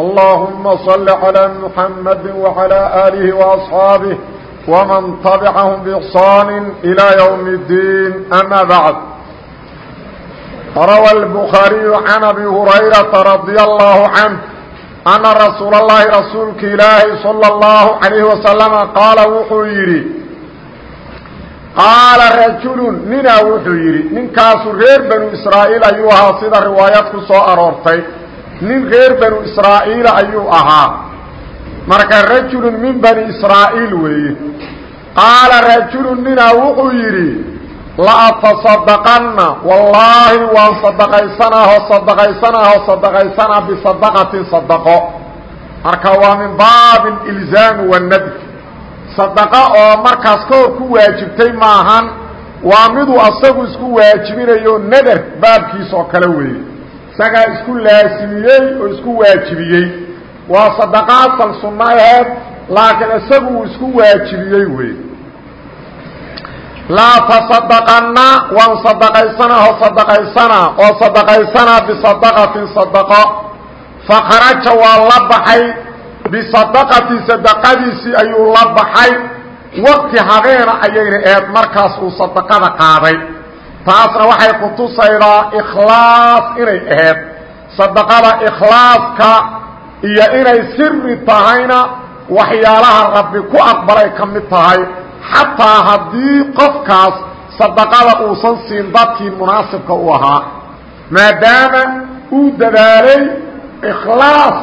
اللهم صل على محمد وعلى آله وأصحابه ومن تبعهم بإحصان إلى يوم الدين أما بعد روى البخاري عن أبي هريرة رضي الله عنه أن رسول الله رسuلka إلaahi صلى الله عليه وسلم قاaل wuxuu yidhi qاaلa رaجuل ninaa wuxuu yidhi ninkaasu reer بنو إسراaئيل ayuu ahaa sida riwaayad ku soo aroortay nin reer banu israa'iila ayuu ahaa. Marka rajulun min bani israa'iil weeye. Qaala rajulun ninaa wuxuu yidhi la'atasadaqanna wallaahi waan sadaqaysanaahoo sadaqaysanaahoo sadaqaysanaa bisadaqatin sadaqo marka waa min baabin ilzaamu wanadf sadaqo oo markaas ka hor ku waajibtay maahan waa miduu asagu isku waajibinayo nadar baabkiis oo kale weeye isagaa isku laasimiyey oo isku waajibiyey. Waa sadaqo asal sunno aheed laakiin isagu uu isku waajibiyey wey laa tasadaqanna waan sadaqaysanaaho sadaqaysanaa oo sadaqaysanaa bisadaqatin sadaqo. Fakharaja waa la baxay bisadaqati sadaqadiisii ayuu la baxay. Waqti habeena ayayna eed markaas uu sadaqada qaaday taasna waxay kutusaydaa ikhlaas inay aheyd sadaqada ikhlaaska iyo inay siri tahayna waxyaalaha rabbi ku aqbalay ka mid tahay. Xataa haddii qofkaas sadaqada uusan siin dadkii munaasibka u ahaa maadaama uu dadaalay ikhlaas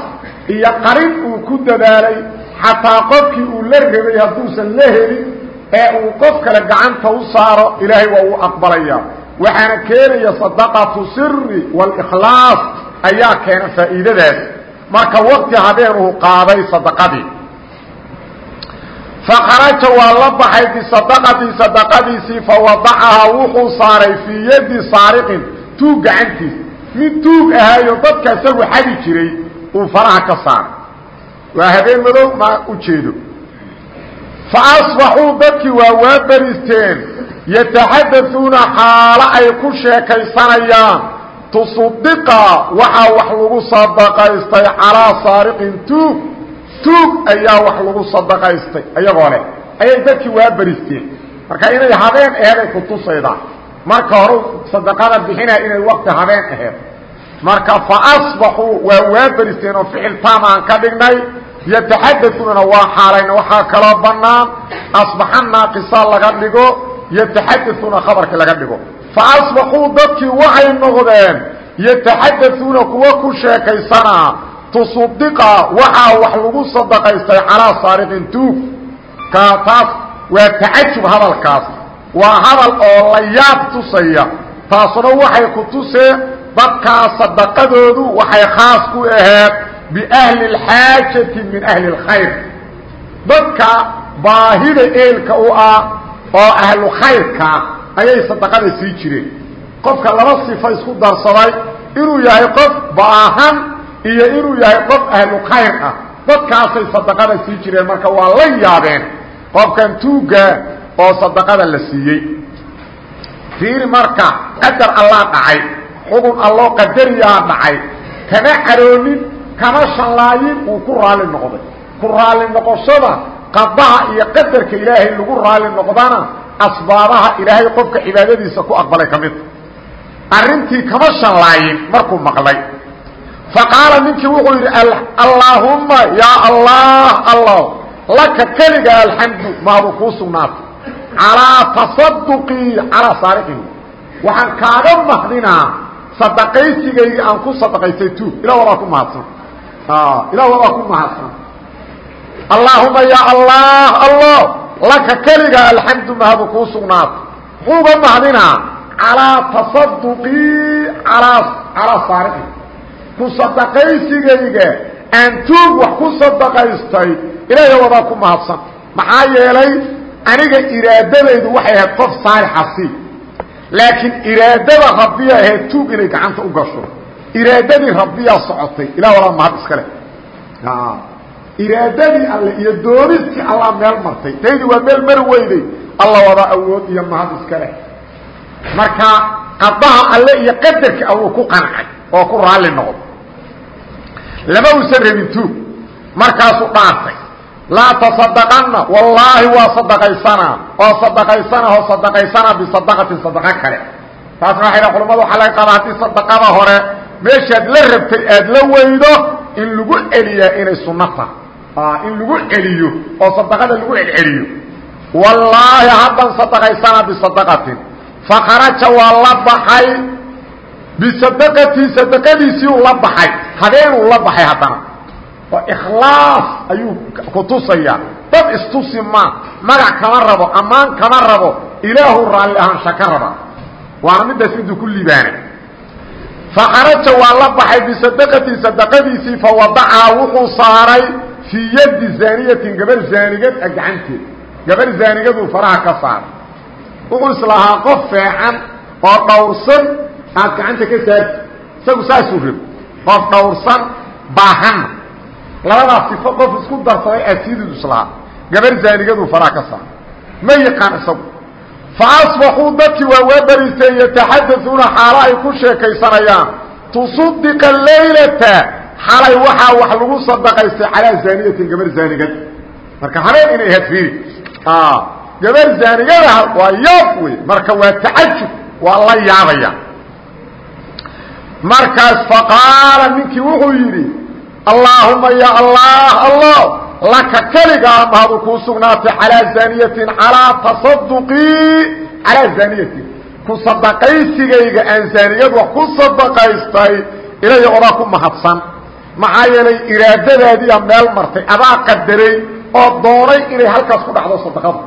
iyo qarin uu ku dadaalay xataa qofkii uu la rabay hadduusan la helin ee uu qof kale gacanta u saaro ilaahay waa uu aqbalaya. Waxaana keenaya sadaqatu siri wاlkhlaas ayaa keena faa'iidadaas. Marka waqti habeenuhu qaaday sadaqadii. Fakharaja waa la baxay bisadaqatii sadaqadiisii fawadacahaa wuxuu saaray fii yadi saariqin tuug gacantiis. Mid tuug ahaayo dadka isagu xadi jiray uu faraha ka saaray. Waa habeen madow ma ujeedo fa asbaxuu dadkii waa waa beristeen yataxadauuna xaalo ay ku sheekaysanayaan tusudiqa waxaa wax lagu sadaqaystay calaa saariqin tuug tuug ayaa wax lagu sadaqaystay ayagoo leh ayay dadkii waa beristeen marka inay habeen aheeday kutusaydaa marka hore sadaqada bixinaya inay waqti habeen aheed marka fa asbaxuu waa waa beristeen oo ka dhignay yataxadauuna waa xaalayna waxaa kaloo bannaan asbaxa naaqisa laga dhigo yataxadauuna khabarkii laga dhigo. Fa asbaxuu dadkii waxay noqdeen yataxadauuna kuwa ku sheekaysanaa tusudiqa waxaa wax lagu sadaqaystay calaa saariqin tuug ka taas waa tacajub hadalkaas. Waa hadal oo la yaab tusaya. Taasuna waxay ku tusee dadkaa sadaqadoodu waxay khaas ku aheed biahli اlxaajati min ahli اlkhayr dadka baahida eelka u ah oo ahlu khayrkaa ayay sadaqada sii jireen qofka laba sifo isku darsaday inuu yahay qof baahan iyo inuu yahay qof ahlu khayr ah dadkaasay sadaqada sii jireen marka waa la yaabeen qofkan tuugga oo sadaqada la siiyey fiiri marka qadar allaa dhacay xugun alloo qadariyaa dhacay kama caroonin kama shanlaayin uu ku raalli noqday. Ku raalli noqoshada qadaha iyo qadarka ilaahay lagu raalli noqdana asbaabaha ilaahay qofka cibaadadiisa ku aqbalay ka midta arrintii kama shanlaayin markuu maqlay. Faqaala ninkii wuxuu yidhi allaahumma yaa allah allah laka keliga alxamdu maadu kuu sugnaatay. Calaa tasaduqii calaa saariqii waxaan kaaga mahdinaa sadaqaysigaygii aan ku sadaqaystay tuug ilah wadaa ku mahadsan ilah wadaa ku mahadsan allaahuma yaa allah allah laka keliga alxamdu mahadu kuu sugnaatay muxuuga mahdinaa calaa tasaduqii alaa calaa saariqii ku sadaqaysigayga aan tuug wax ku sadaqaystay ilaahay wadaa ku mahadsan maxaa yeelay aniga iraadadaydu waxay ahayd qof saalixa sii laakiin iraadada rabbiya ahayd tuug inay gacanta u gasho iraadadii rabbiyaa socotay. Ilah wadaa mahad iska leh? Iraadadii alle iyo dooniskii allah meel martay. Taydi waa meel mari weyday. Alla wadaa awood iyo mahad iska leh. Marka qadaha alle iyo qadarka awuu ku qancay oo ku raalli noqdo lama usan rabin tuug markaasuu dhaartay. Laa tasadaqanna wallaahi waa sadaqaysanaa oo sadaqaysana oo sadaqaysanaa bisadaqatin sadaqa kale. Taasna waxay dha culamadu waxaa laga qaada haddii sadaqada hore meeshaad la rabtay aad la weydo in lagu celiyaa inay sunno tahay. In lagu celiyo oo sadaqada lagu celceliyo. Wallaahi haddan sadaqaysanaa bisadaqatin. Fakharaja waa la baxay. Bisadaqatii sadaqadiisii u la baxay. Habeenuu la baxay haddana. Oo ikhlaas ayuu ku tusayaa. Dad istusi maa magac kama rabo ammaan kama rabo ilaahu raalli ahaansha ka raba. Waana midaas miduu ku liibaanay fakharaja waa la baxay bisadaqatii sadaqadiisii fawadacaha wuxuu saaray fii yadi zaaniyatin gabar zaanigad a gacanteed gabar zaanigaduu faraha ka saaray wuxuu islahaa qof feecan oo dhowrsan aad gacanta ka saarti isagu saasuu rab qof dhowrsan baahanna labadaas sifo qof isku darsaday aad siidid islahaa gabar zaanigaduu faraha ka saaray ma yaqaan isagu fa asbaxuu dadkii waa waa bariisteen yataxadauuna xaalo ay ku sheekaysanayaan tusaddiqa laylata xalay waxaa wax lagu sadaqaystay calaa zaaniyatin gabar zaanigad marka habeen inay ahayd fiiri gabar zaanigadaha waa yaab wey marka waa tacajub waa la yaabaya markaas faqaala ninkii wuxuu yidhi allaahuma ya allah allah laka keligaa mahadu kuu sugnaatay calaa zaaniyatin calaa tasaduqii calaa zaaniyatin ku sadaqaysigayga aan zaaniyad wax ku sadaqaystay ilaya odaa ku mahadsan. Maxaa yeelay iraadadaadiiya meel martay adaa qadaray oo doonay inay halkaas ku dhacdo sadaqadu.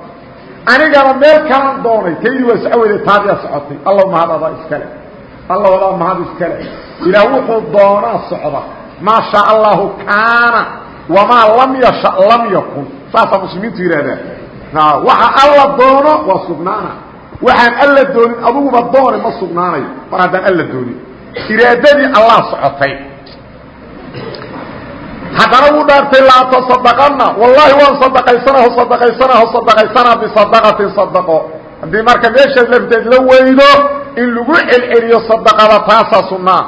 Anigana meel kalaan doonay taydii waa soco weyday taadiyaa socotay. Alla mahad adaa iskale. Alla wadaa mahad iskale. Ilaah wuxuu doonaa socda. Maa shaa allahu kaana wamaa lam yasha lam yakun saasaa muslimiintu yidhahdaan waxa alla doono waa sugnaana waxaan alla doonin aduguba doone ma sugnaanayo mar haddaan alla doonin iraadadii allah socotay haddana wuu dhaartay laa tasadaqana wallaahi waan sadaqaysanaho sadaqaysanaho sadaqaysanaa bisadaqatin sadaqo haddii marka meeshaad lafteed la weydo in lagu celceliyo sadaqada taasaa sunnaa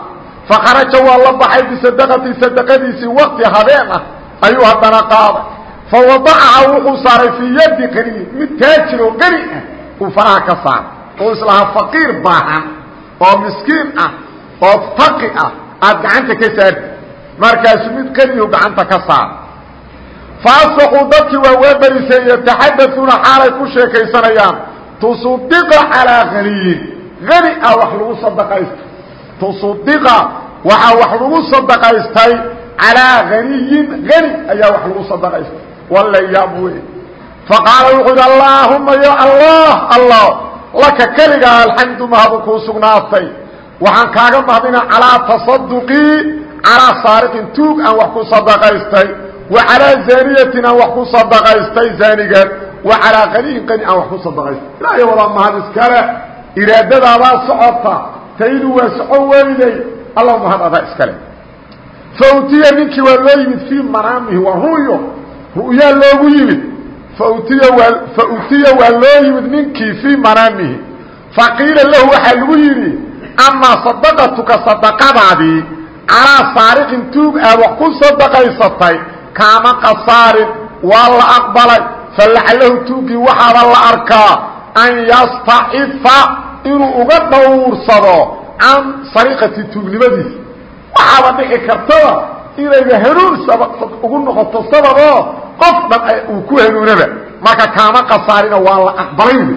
fakharaja waa la baxay bisadaqati sadaqadiisii waqti habeen ah ayuu haddana qaaday. Fa wadacaha wuxuu saaray fii yadi qaniyin mid taajir oo qani ah uu faraha ka saaray. Oo islahaa faqiir baahan oo miskiin ah oo taqi ah. Aad gacanta ka saarti markaasuu mid qaniyu gacanta ka saaray. Faasaquu dadkii waa waa barisay yataxadauuna xaalay calaa haniyin hani ayaa wax lagu sadaqaystay walla yaab wey faqaala wuxuu yidhi allaahuma ya allah allah laka keligaa alxamdu mahadu kuu sugnaatay waxaan kaaga mahdina calaa tasaduqii calaa saariqin tuug aan wax ku sadaqaystay wa calaa zaaniyatin aan wax ku sadaqaystay zaanigan wa calaa qaniyin qani aan wax ku sadaqaystay ilaahay wadaa mahad iskale iraadadaadaa socota taydu waa socon weyday alla mahad adaa iskale fautiya ninkii waa loo yimid fii manaamihi waa ru'yo ru'yaa loogu yimid. Fautiya waa fautiya waa loo yimid ninkii fii manaamihi faqiila lahu waxaa lagu yidhi amaa sadaqatuka sadaqadaadii calaa saariqin tuug aad wax ku sadaqaysatay kaama qasaarin waa la aqbalay. Falacalahu tuugii waxaaba la arkaa an yastacifa inuu uga dhowrsado can sariqati tuugnimadiisa waxaaba dhici kartada inayba hanuun ugu noqoto sababoo qof dhan uu ku hanuunaba. Marka kaama qasaarina waa la aqbalay. Wy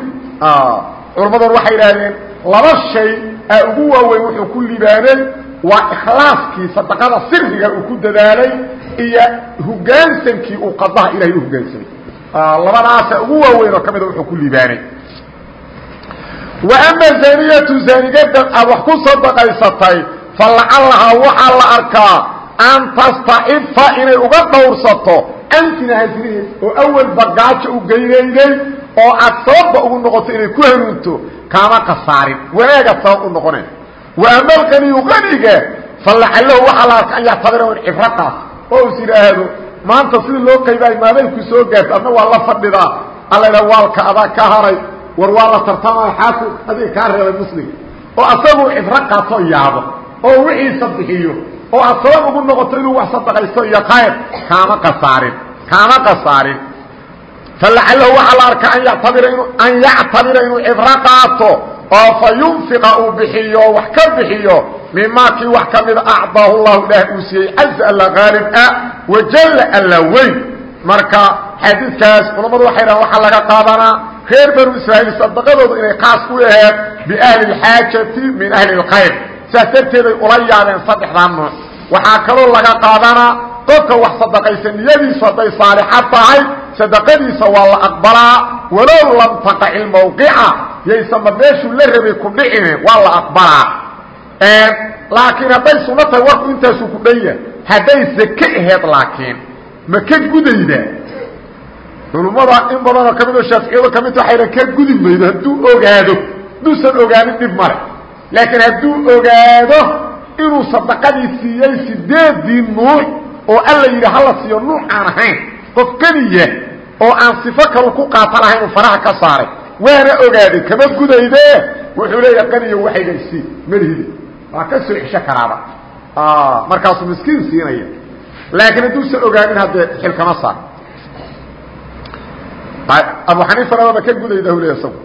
culammaduna waxay idhaahdeen laba shay aa ugu waaweyn wuxuu ku libaanay waa ikhlaaskii sadaqada sirriga uu ku dadaalay iyo hogaansankii uu qadaha ilahay u hogaansamay labadaasa ugu waaweyn oo ka mida wuxuu ku libaanay. Wa ama zaniyatu zaanigada aad wax ku sadaqaysatay fa lacallahaa waxaa la arkaa an tastacifa inay uga dhowrsato antina hasriheed oo awalba gaajo u geynayday oo aad sababba ugu noqoto inay ku hanuunto kaama khasaarin wanaaga sabab u noqoneen. Wa ama alqaniyu qaniga falacalahu waxaa la arka an yactabira in cibro qaas oo is yidhaahdo maanta sidii loo qaybaayo maaday ku soo gaarto adna waa la fadhidaa alla idha waalka adaa ka haray war waa la tartamaya xaaku adiga kaa reebay muslim. Oo asaguu cibro qaatoo yaabo oo wixiisa bixiyo oo aad sabab ugu noqoto inuu wax sadaqaysto iyo khayr kaama kasaarin kaama kasaarin falacalahu waxaa la arkaa an yactabira inu an yactabira inuu cibro qaato oo fa uu bixiyo wax ka bixiyo mimaa kii wax ka mida acdaahu llahu ilaah uu siiyey caza alla haalib ah wajalla alla weyn. Marka xadiidkaas culammadu waxay dhahan waxaa laga qaadanaa reer banu israa'iil sadaqadooda inay khaas ku aheed biahli اlxaajati min ahli اlkhayr saas darteeday ula yaabeen saddexdaa nuuc waxaa kaloo laga qaadanaa qofka wax sadaqaysa niyadiisu hadday saalixad tahay sadaqadiisa waa la aqbalaa. Walow lam taqaci mawqica yaysanba meeshuu la rabay ku dhicine waa la aqbalaa. Laakiin hadday sunno tahay warku intaasuu ku dhan yahay. Hadday zake aheed laakiin ma ka gudayda? Culummada in badanoo ka mid oo shaaficiyado ka mid waxayna ka gudi maydo hadduu ogaado hadduusan ogaanin dhib male laakiin hadduu ogaado inuu sadaqadii siiyey sideedii nuuc oo alla yidhi hala siiyo nuuc aan ahayn qof keliya oo aan sifo kalu ku qaata lahayn uu faraha ka saaray waana ogaaday kama gudayde wuxuu leeyaha qaniyo waxayga isii malhidi waa ka soo xesho karaaba. Markaasuu miskiin siinaya. Laakiin hadduusan ogaanin haddee xil kama saar. Abu xaniifana waaba ka gudayda leeya isagu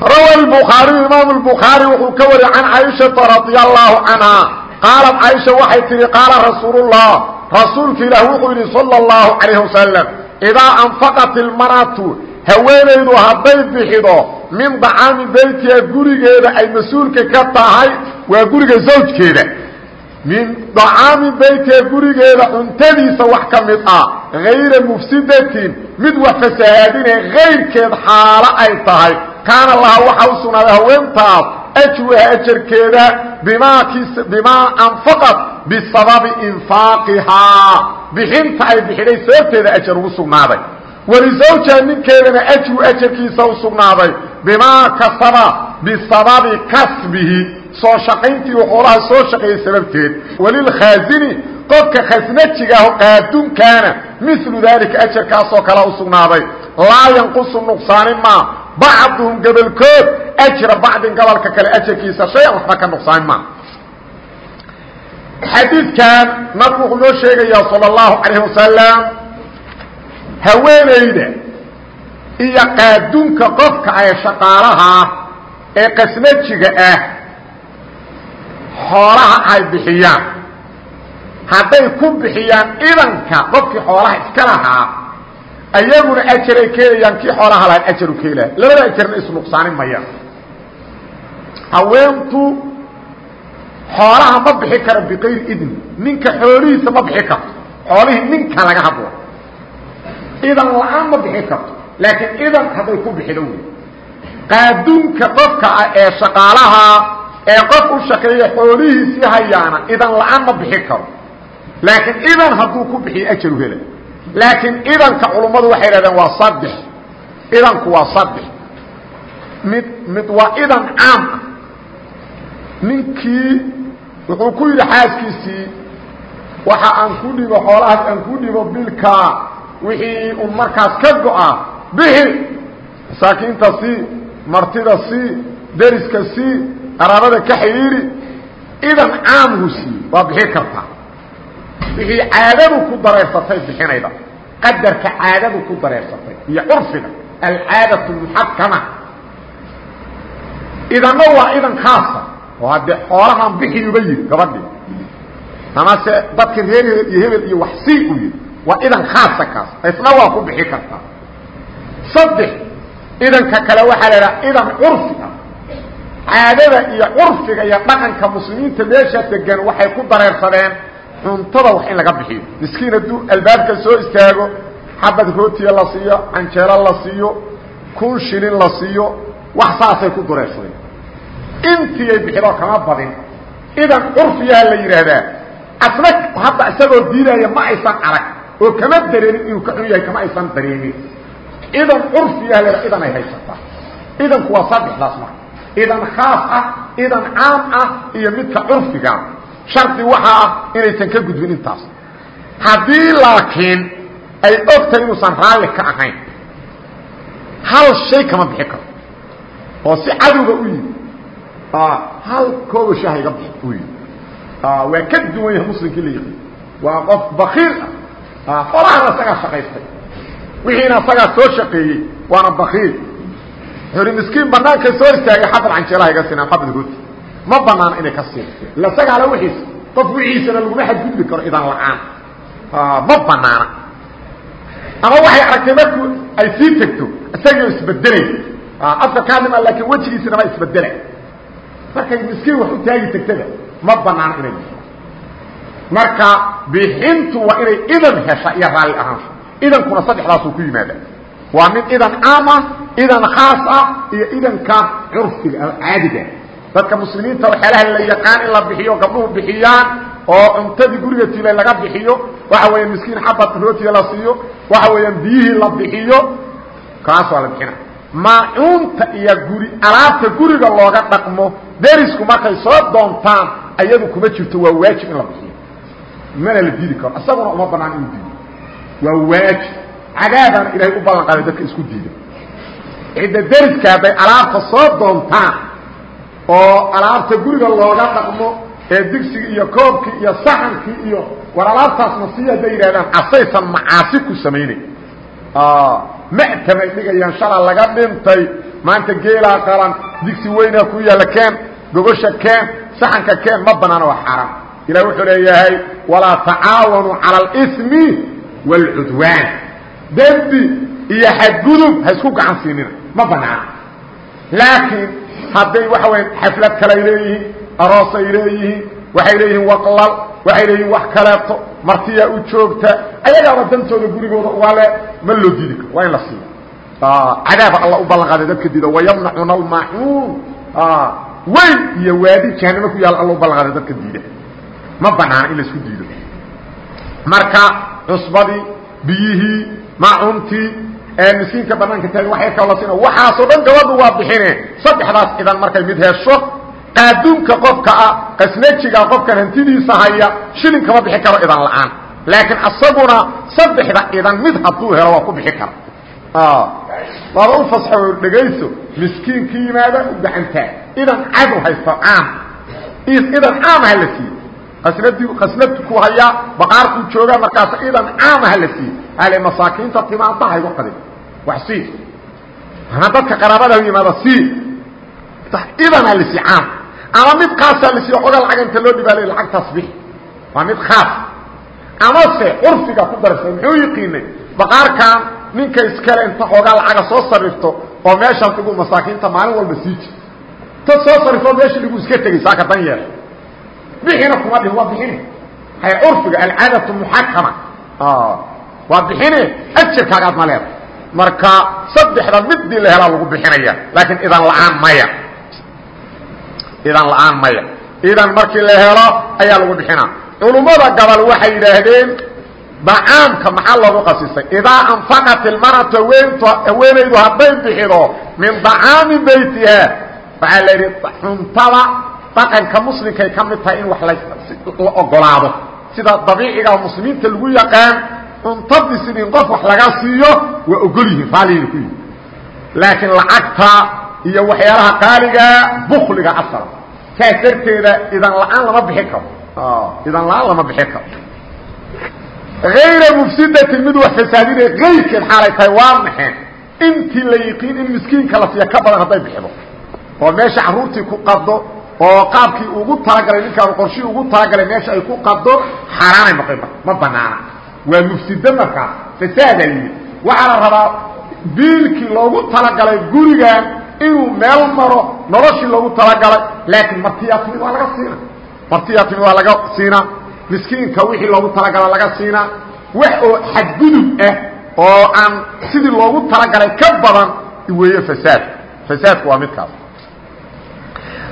rawa lbukhaariyu imaamu lbukhaari wuxuu ka wariyey can caaishata radia allaahu canha qaalat caaisha waxay tidhi qaala rasuulullah rasuulka ilaah wuxuu yidhi sala allahu calayh wasalam idaa anfaqat ilmar'atu haweenaydu hadday bixido min dacaami beytiha gurigeeda ay mas'uulka ka tahay waa guriga zawjkeeda min dacaami beytiha gurigeeda cuntadiisa wax ka mid ah hayra mufsidatin mid wax fasahaadine kayrkeed xaalo ay tahay kaana laha waxaa u sugnaaday haweentaas ajruha ajarkeeda bimaa anfaqat bisababi infaaqihaa bixinta ay bixiday sababteeda ajar ugu sugnaaday. Walisawjiha ninkeedana ajru ajarkiisa u sugnaaday. Bimaa kasaba bisababi kasbihi. Soo shaqayntii uu xoolaha soo shaqeeyey sababteed. Walilkhaasini qofka khasnajigaah qaadunkaana milu daalika ajarkaasoo kale u sugnaaday. Laa yanqusu nuqsaanin maa bacduhum gobolkood ajra bacdin gobolka kale ajarkiisa shay-an waxba ka nuqsaanin maa xadiidkan nabigu wuxuu noo sheegayaa salى اllahu calayh wasalam haweenayda iyo qaadunka qofka ee shaqaalaha ee qasnajiga ah xoolaha ay bixiyaan hadday ku bixiyaan idanka qofkii xoolaha iska lahaa ayaguna ajaray keenayaan kii xoolaha lahaa ajaru keelaa labada ajarna isnuqsaanin mayaan. Haweentu xoolaha ma bixi karo biqayri idni ninka xoolihiisa ma bixi karto. Xoolihii ninka laga hadlo. Idan la'aan ma bixi karto. Laakiin idan hadday ku bixido wey qaaduunka qofka ah ee shaqaalaha ee qof u shaqeeya xoolihiisii hayaana idan la'aan ma bixi karo. Laakiin idan hadduu ku bixiyo ajaru hela laakiin idanka culummadu waxay hahdeen waa saddex idanku waa saddex mid mid waa idan caam ah. Ninkii wuxuu ku yidhi xaaskiisii waxa aan ku dhibo xoolahaas aan ku dhibo bilkaa wixii un markaas ka go-a bixi. Masaakiinta sii martida sii deriska sii qaraabada ka xidhiiri idan caamhu sii waa bixi kartaa. Wixii caadadu ku dareersatay bixinayda qadarka caadadu ku dareersatay iyo curfiga alcaadatu muxakama idanna waa idan khaasa oo haddee xoolahaan bixiyuba yidhi gabadhii. Amase dadka reer hebel iyo hebel iyo wax sii u yidhi waa idan khaasa kaas isna waa ku bixi kartaa saddex idanka kale waxaa la idhaha idan curfi ah caadada iyo curfiga iyo dhaqanka muslimiinta meesha degan waxay ku dareersadeen cuntada wax in laga bixiyo. Miskiin hadduu albaabka soo istaago xabad rootiya la siiyo canjeelo la siiyo kun shilin la siiyo wax saasay ku dareersadeen intiiay bixidoo kama badin. Idan curfiyaha la yidhaahdaa asna hadda isagoo diinaya ma aysan arag oo kama dareemin inuu ka xun yahay kama aysan dareemin. Idan curfiya la idan ay haysataa idanku waa saddexdaas marka idan khaas ah idan caam ah iyo midka curfiga shardi waxaa ah inaysan ka gudbin intaas. Haddii laakiin ay ogtahay inuusan raalli ka ahayn hal shay kama bixi karo. Oo si cadowga u yimi hal kooba shaha iga bixi u yimi waa ka duwan yahay muslimkii la yiqiin waa qof bakiil ah. Qolahana isagaa shaqaystay. Wixiina isagaa soo shaqeeyey waana bakiil wuxuu miskiin banaanka soo istaagay xabad canjeelaha iga sinaan xabad rooti ma banaana inay ka siin. Ila isagaala wixiisa qof wixiisana laguma xadgudbi karo idan la'aan. Ma banaana. Ama waxay aragtay marku ay sii tegto isagio isbedelay. Afka kaadima laakiin wejigiisinama isbedelay. Markay miskiin wax u taagi tegtada ma banaana inay bixo marka bixintu waa inay idan hesha iyo raalli ahaansho. Idankuna saddexdaasuu ku yimaada. Waa mid idan caam ah idan khaas ah iyo idanka curfiga caadiga dadka muslimiinta waxyaalaha la yaqaan in la bixiyo gabdhuhu bixiyaan oo cuntadii guriga tilay laga bixiyo waxa weya miskiin xabad rootiga la siiyo waxa weeyaan biyihii la bixiyo kaas waa la bixina. Maacuunta iyo guri alaabta guriga looga dhaqmo derisku markay soo doontaan ayadu kuma jirto waa waajib in la bixiyo. Mana la diidi karo isaguna uma banaan inuu diido. Waa waajib. Cadaabana ilahay u ballan qaaday dadka isku diida. Cidda deriska hadday alaabta soo doontaan oo alaabta guriga looga dhaqmo ee digsigii iyo koobkii iyo saxankii iyo war alaabtaasna si hadday yidhahdaan asaysan macaasi ku samaynayn. Ma'tamay dhigayaan shala laga dhintay. Maanta geelaa qalan digsi weynaa ku yaalla keen gogosha keen saxanka keen ma banaana waa xaaraan ilah wuxuu leeyahay walaa tacaawanuu cala alismi wاlcudwaan dembi iyo xadgudub ha isku gacan siinina ma banaana laakiin hadday waxa weya xaflad kaley leeyihiin aroosay leeyihiin waxay leeyihiin waqlal waxay leeyihiin wax kaleeto martiyaa u joogta ayagaaba dantooda gurigooda ugaale ma loo diidi karo waa in la siiyo. Cadaaba alla u ballan qaaday dadka diida wayamnacuna almacuun weyn iyo waadi jahanamo ku yaalla alla u ballan qaaday dadka diida ma banaana in la isku diido. Marka cusbadii biyihii macuntii miskiinka banaanka taagin waxay kala siina waxaasoo dhan gabadhu waa bixine. Saddexdaas idan markay mid hesho qaaduunka qofka ah qasnajiga qofkan hantidiisa haya shilin kama bixi karo idan la'aan. Laakiin asaguna saddexda idan mid hadduu helo waa ku bixi kara waaba u fasxo dhegayso miskiinka yimaada u gacantaa idan cadow haysto caam. Idan caam ha la siiyo asnadi khasnadku hayaa baqaarkuu joogaa markaas idan caam ha la siiyo ale masaakiinta timaanta haygu qadin. wax sii ama dadka qaraabada yimaada sii la sii caam. Ama mid khaasaa la siiyo xogaa lacag inta loo dhibaale lacagtaas bixi waa mid khaas. Amase curfiga ku darsa muxuu yiqiinay? Baqaarkan ninka iskale inta xoogaa lacaga soo sarifto oo meeshaan dhigu masaakiinta maalin walba sii ji ta soo sarifto meesha dhigu iska tegay saaka dan yeer bixina kuma dhihin waa bixine. Hay curfiga alcaadatu muxakama. Waa bixine ajarkaagaad ma leeda marka saddexda midii la helaa lagu bixinaya laakiin idan la'aan maya. Idan la'aan maya. Idan markii la helo ayaa lagu bixinaa culummada gabal waxay yidhaahdeen dacaamka maxaa loogu qasisay idaa anfaqat ilmaratu haweenaydu hadday bixido min dacaami beytiha waxaa la yidhi cuntada dhaqanka muslimkay ka mid tahay in wax la ogolaado sida dabiiciga muslimiinta lagu yaqaan cuntadii sidii qof wax laga siiyo waa ogol yihiin raaliina ku yihi laakiin lacagta iyo waxyaalaha qaaliga bukliga asala saas darteeda idan la'aan lama bixi karo. Idan la'aan lama bixi karo. Ayra mufsidatin mid wax fasaadinay kayrkeed xaalay tahay waa maxeen intii la yiqiin in miskiinka la siiya ka badan hadday bixido. Oo meesha caruurtii ku qado oo qaabkii ugu talagalay ninkaan qorshii ugu talagalay meesha ay ku qado xaaraanay noqon ma banaana waa mufsida markaas fasaadaa yimid waxaa la rabaa biilkii loogu talagalay gurigan inuu meel maro noloshii loogu talagalay laakiin martiyaa timid waa laga siina. Martiyaa timid waa laga siinaa miskiinka wixii loogu talagala laga siinaa wax oo xadgudub ah oo aan sidii loogu talagalay ka badan weeye fasaad. Fasaadku waa midkaas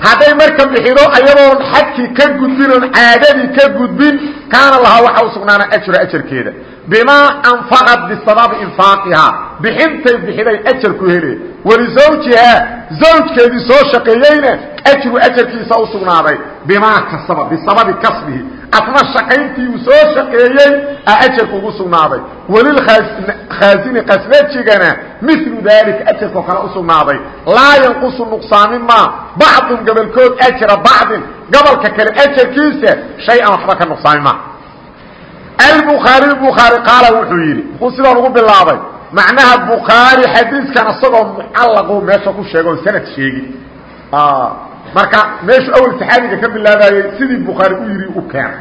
hadday marka bixido ayadoon xadkii ka gudbin oon caadadii ka gudbin kaana lahaa waxa u sugnaana ajra ajarkeeda bimaa anfaqad bisababi infaaqihaa bixintay bixiday ajar ku hele walizawjihaa zawjkeedii soo shaqeeyeyna ajru ajarkiisa u sugnaaday. Bimaa kasaba bisababi kasbihi. Asna shaqayntii uu soo shaqeeyey a ajarka ugu sugnaaday. Walilkhaasini qasnajigana milu daalika ajarkao kale u sugnaaday. Laa yanqusu nuqsaamin maa bacdun gobolkood ajra bacdin gobolka kale ajarkiisa shay-an waxba ka nuqsaamin maa albukhaari bukhaari qaala wuxuu yidhi muxuu sidaan ugu bilaabay macnaha bukhaari xadiiskan isagoo mucallaqu meesha ku sheega oo sanad sheegin marka meeshu awel saxaabiga ka bilaabayey sidii bukhaari u yidhi u keenay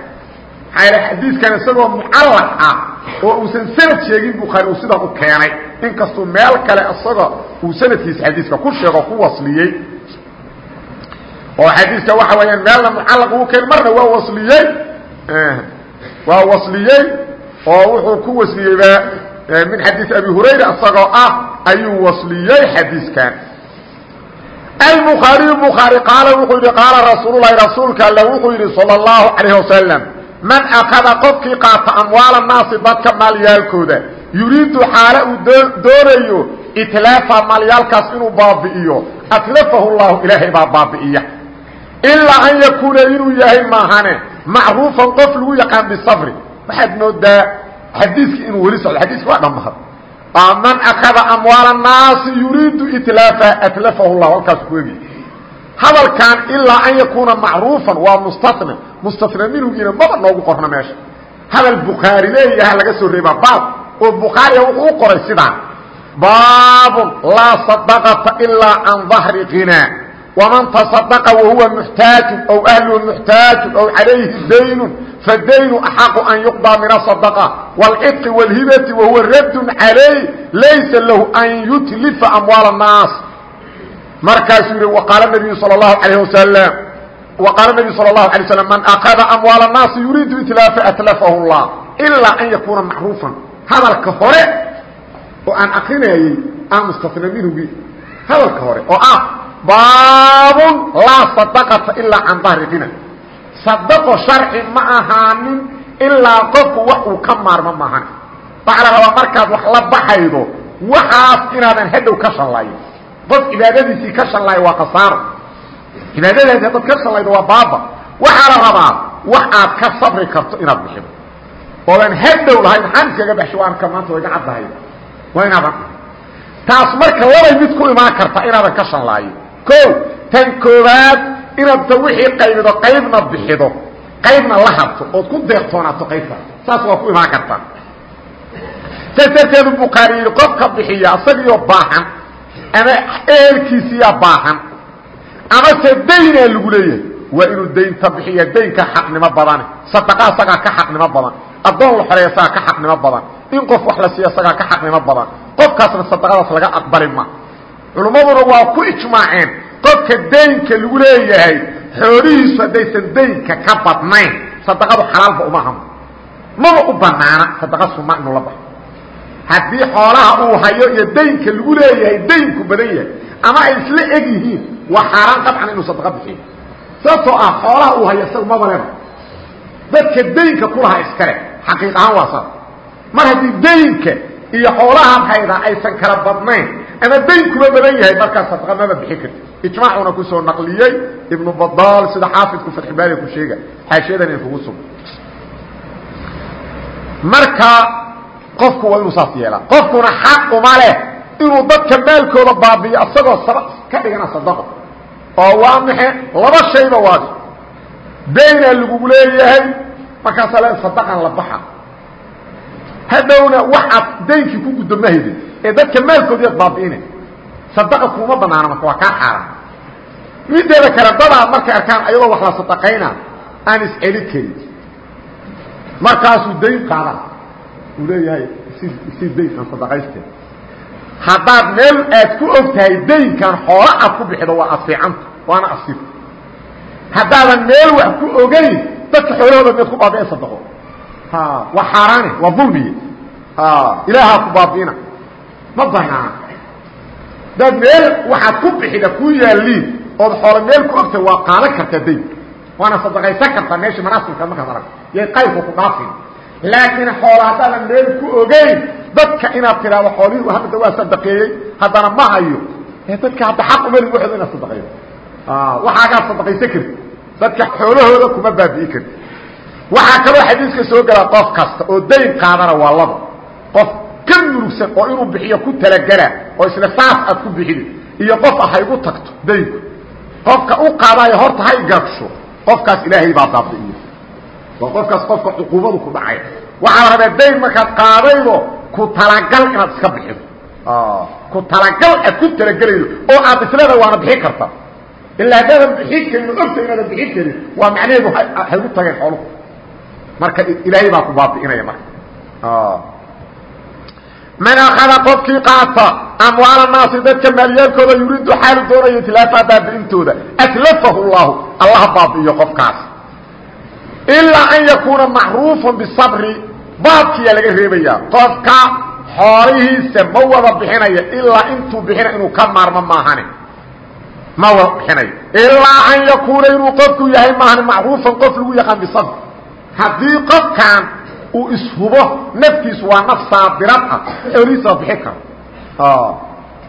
maxaa yaele xadiiskan isagoo mucallaq ah oo uusan sanad sheegin bukhaari uu sidan u keenay. Inkastuu meel kale isaga uu sanadkiisa xadiiska ku sheego ku wasliyey. Oo xadiiska waxa weeyaan meelna mucallaq uu keenay marna waa wasliyey. Waa wasliyey oo wuxuu ku wasliyeyba min xadiis abi hurayra isagoo ah ayuu wasliyey xadiiskan البخاaري بخاaري قاaل wuxuu yihi قاaلa رasuuل اللhi رasuulka all wuxuu yihi صلى الله عليه وسلم maن أkذa qofkii قاata أمواaل الناaصi dadka maalyaalkooda يuriidu xaale uu doonayo إتلاaفa maalyaalkaas inuu baabi'iyo أتلفahu الlah ilaahay baa baabi'iya إلaa أن يkuuna inuu yahay maahane مacروuفa qof lagu yaqaan بصبر waxaad moodaa xadiiskii inuu weli socdo xadiiski waa dhammaad. Man akada amwaal الnaasi yuriidu itlaafa atlafahu lah halkaas ku egi hadalkan ilaa an yakuuna macruufan waa mustana mustana minhugiina maba noogu qorna meesha. Hadal bukhaari leeyaha laga soo reebaa baab. Oo bukhaariga wuxuu u qoray sidaan. Baabun laa sadaqata ilaa can dahri qinaa waman taصadaqa wahuwa muxtaaju aw ahluhu muxtaaju aw calayhi daynun fadaynu axaqu an yuqضىa min aلصadقة واlcطqi واlhibati wahuwa radd عalayh laysa lahu an yutlifa amwaal الnaas markaasuu yihi waqaala nabiyu salى اlahu alayه wasalam waqaala nabiyu salى اlahu alay slam man akada amwaal الnaasi yuriidu itlaafa atlafahu اllah ilaa an yakuuna macruufan hadalka hore oo aan akrinayey aan mustana minhugi hadalka hore oo ah baabun laa sadaqata ilaa can dahri qina sadaqo sharci ma ahaanin ilaa qofku wax uu ka maarmo maahan waxaa la rabaa markaad wax la baxaydo waxaas inaadan hadhow ka shallayin qof cibaadadiisii ka shallaayo waa khasaaro cibaadadaasi haddaad ka shallaydo waa baaba. Waxaa la rabaa wax aad ka sabri karto inaad bixido oodan hadhow lahay maxaan iskaga baxsho waan ka maanta wayga caddahay. Waa inaadan. Taas marka labay mid ku imaan karta inaadan ka shallaayin o tan koobaad inaad ta wixii qaybido qaybna bixido qaybna la habto ood ku deeqtoonaato qaybta saas waa ku imaan kartaa saas darteedu bukhaari yidhi qofka bixiya isagiioo baahan ama ehelkiisiiyaa baahan amase daynaa lagu leeyahay waa inuu daynta bixiya daynka xaqnimo badane sadaqa isagaa ka xaqnimo badan addoon la xoreeya isagaa ka xaqnimo badan in qof wax la siiya isagaa ka xaqnimo badan qofkaasna sadaqadaas laga aqbali ma culummaduna waa ku ijmaaceen. Qofka daynka lagu leeyahay xoolihiisu haddaysan daynka ka badnayn sadaqadu xalaalba uma hamo maba u banaana sadaqa suma inuu la baxo. Haddii xoolaha uu hayo iyo daynka lagu leeyahay daynku badan yahay ama ay isla eg yihiin waa xaaraan qabcan inuu sadaqa bixiyo. Sababtoo ah xoolaha uu hayo isagu maba dadka daynka kulahaa iskale xaqiiq ahaan waa saas mar haddii daynka iyo xoolaha haydaa aysan kala badnayn ama daynkuba badan yahay markaas sadaqa maba bixi karti ijmaacuna ku soo naqliyey ibnu badaal sida xaafidku fatxubaariga ku sheega. Xaashiyadan in kugu sug marka qofku waa inuu saas yeelaa qofkuna xaq uma leh inuu dadka maalkooda baabiyo isagoo saba ka dhigana sadaqo. Oo waa maxe laba shayba waadi daynaa lagugu leeyahay markaasaa le sadaqan la baxa. Hadhowna waxaad daynkii ku guddo ma haydin ee dadka maalkoodiiad baabi'ina sadaqa kuuma banaana marka waa kaa xaaraan mideeda kale dadaa markay arkaan ayagoo wax la sadaqayna aan isceli karin. Markaasuu dayn qaadaan uu leeyahay si si dayn aan sadaqayste haddaad meel aad ku og tahay daynkan xoolo aad ku bixido waa aad fiicanta waana asib haddaadan meel wax ku ogayn dadka xoolahooda meed ku baabi'e sadaqo waa xaaraane waa dulmiye. Ilaahaa ku baabi'ina ma banaana daad meel waxaad ku bixida ku yaaliin ood xoolo meel ku ogtay waa qaadan kartaa dayn waana sadaqaysan kartaa meeshii manaasilka markaad arag yay qayrku ku dhaafin. Laakiin xoola haddaadan meel ku ogeyn dadka inaad tidhaahdo xoolihii hadda waa sadaqeeyey haddana ma hayo. Dadka hadda xaq umali waxooda inaad sadaqaydo waxaagaa sadaqaysan karti dadka xoolahooda kuma baabi'i karti waxaa kaloo xadiiska soo gala qof kasta oo dayn qaadana waa laba. Qof ka murugsan oo inuu bixiyo ku talagala oo isla saas aad ku bixida iyo qof ah haygu tagto daynku qofka u qaadaayo horta hay gagsho qofkaas ilaahay baa baabi'iyo waa qofkaas qofka cuquubadu ku dhacay. Waxaa la rabaa dayn markaad qaadaydo ku talagal inaad iska bixido. Ku talagal aad ku talagelaydo oo aad isleda waana bixin karta. Ilaa haddaadan bixin karin ogta inaadan bixin karin waa macnaheedu haygu tageen xooluhu. Marka ilaahay baa ku baabi'inaya marka man akada qofkii qaata amwaala naasi dadka maalyaalkooda yuriidu xaalu doonaya itlaafa baabi'intooda atlafahu llahu allaha baabi'iyo qofkaas ilaa an yakuuna macruufan bisabri baabkiyaa laga reebayaa qofka xoolihiisa ma wada bixinaya ilaa intuu bixina inuu ka maarmo maahane ma wada bixinayo ilaa an yakuuna inuu qofku yahay maahane macruufan qof lagu yaqaan bisabri haddii qofkan uu ishubo naftiisu waa naf saabirad ah oliisa bixi karo.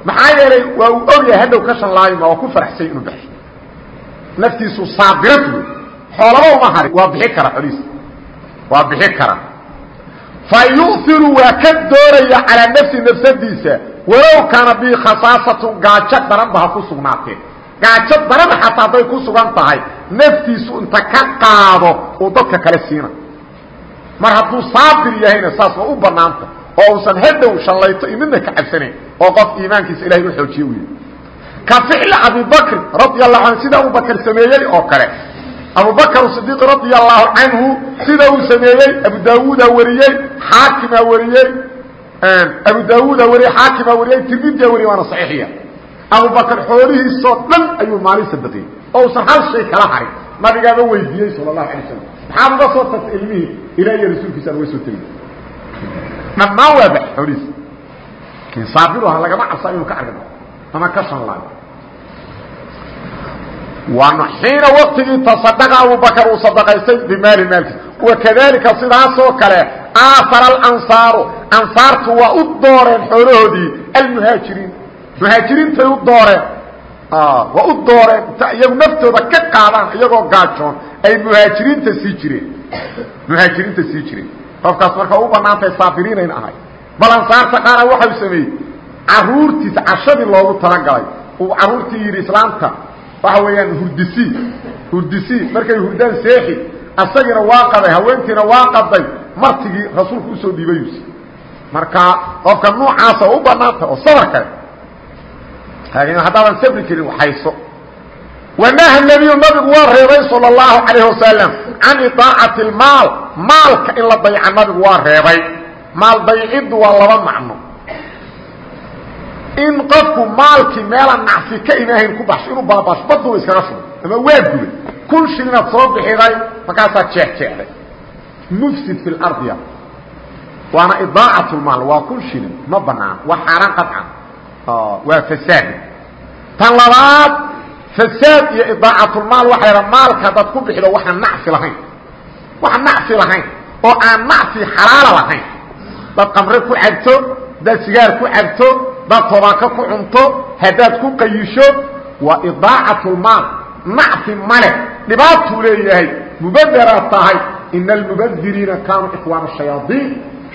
Maxaa yeelay waa uu ogyahay hadhow ka shanlaayma waa ku faraxsay inuu baxsho naftiisu saabirad wey xoolaba uma harin waa bixi kara oliisa waa bixi kara. Fa yu'iru waa ka dooraya calaa nafsi nafsadiisa walow kaana bi khasaasatun gaajo daranba ha ku sugnaatee. Gaajo daran xataa hadday ku sugan tahay. Naftiisu inta ka qaado uu dadka kale siina mar hadduu saabir yahayna saas waa u banaanta oo uusan hadhow shallayto iyo midna ka cabsanayn oo qof iimaankiisa ilahay u xoojiye yahy ka ficli abibakri radi allahu anhu sida abubakr sameeyey oo kale. Abubakr صidiq radi allahu canhu sida uu sameeyey abu daawuudaa wariyey xaakimaa wariyey abu daawuudaa wariyey xaakimaa wariyey tirmidiyaa wariyey waana saxiixiya. Abubakr xoolihiisoo dhan ayuu maalin sadaqiyey oo usan hal shay kala harin. Nabigaaba weydiiyey sal اlahu alay slam maxaad uga soo tagta ilmihii ilah rasuulkiisa uga soo tegey dhammaan waa bax xoolihiisa laakiin saabiru ha lagama cabsaa inuu ka argado ama ka shanlaayo xiina waktigii tasadqa abubakr uu sadaqaystay bimaali maalkiisa wakadalika sidaasoo kale aahara alansaaru. Ansaartu waa u dooreen xoolahoodii almuhaajiriin. Muhaajiriintay u dooreen waa u dooreen inta iyagu naftooda ka qaadaan iyagoo gaajoon ay muhaajiriinta sii jireen muhaajiriinta sii jireen qofkaas marka u banaantay saafiriinayn ahay bal ansaarta qaara waxau sameeyey caruurtiisa cashadii loogu talagalay uu caruurtii yidhi islaamta waxa weeyaan hurdisi hurdisi markay hurdaan seexi asagiina waa qaday haweentiina waa qaday martigii rasuulku u soo dhiibayusi marka qofka nuucaasa u banaanta oo sabar kale laakiin haddaadan sabri karin hayso wanaha nebiyu nabigu waa reebay sala allahu calayh wasalam can idaacati lmaal maalka in la dayca nabigu waa reebay. Maal dayciddu waa laba macno. In qofku maalkii meelaan nacfi ka imaahayn ku baxsho inuu baabasho baduu iskaga shubay ama waa gubay kun shil inaad soo bixiday markaasaad jeexjeexday. Mufsid fi lardiya waana idaacat lmaal waa kun shilin ma banaan waa xaaraan qaطcan waa fasaad. Tan labaad fasaad iyo idaacatlmaal waxay ha maalka hadaad ku bixido waxaan nacfi lahayn. Waxaan nacfi lahayn oo aan nacfi xalaala lahayn. Dad qamre ku cabto hadaad sigaar ku cabto dad tobaako ku cunto haddaad ku qayisho waa idaacatlmaal nacfi male dhibaatuu leeyahay mubaderaad tahay ina almubadiriina kaanuu ikhwaana shayaaiin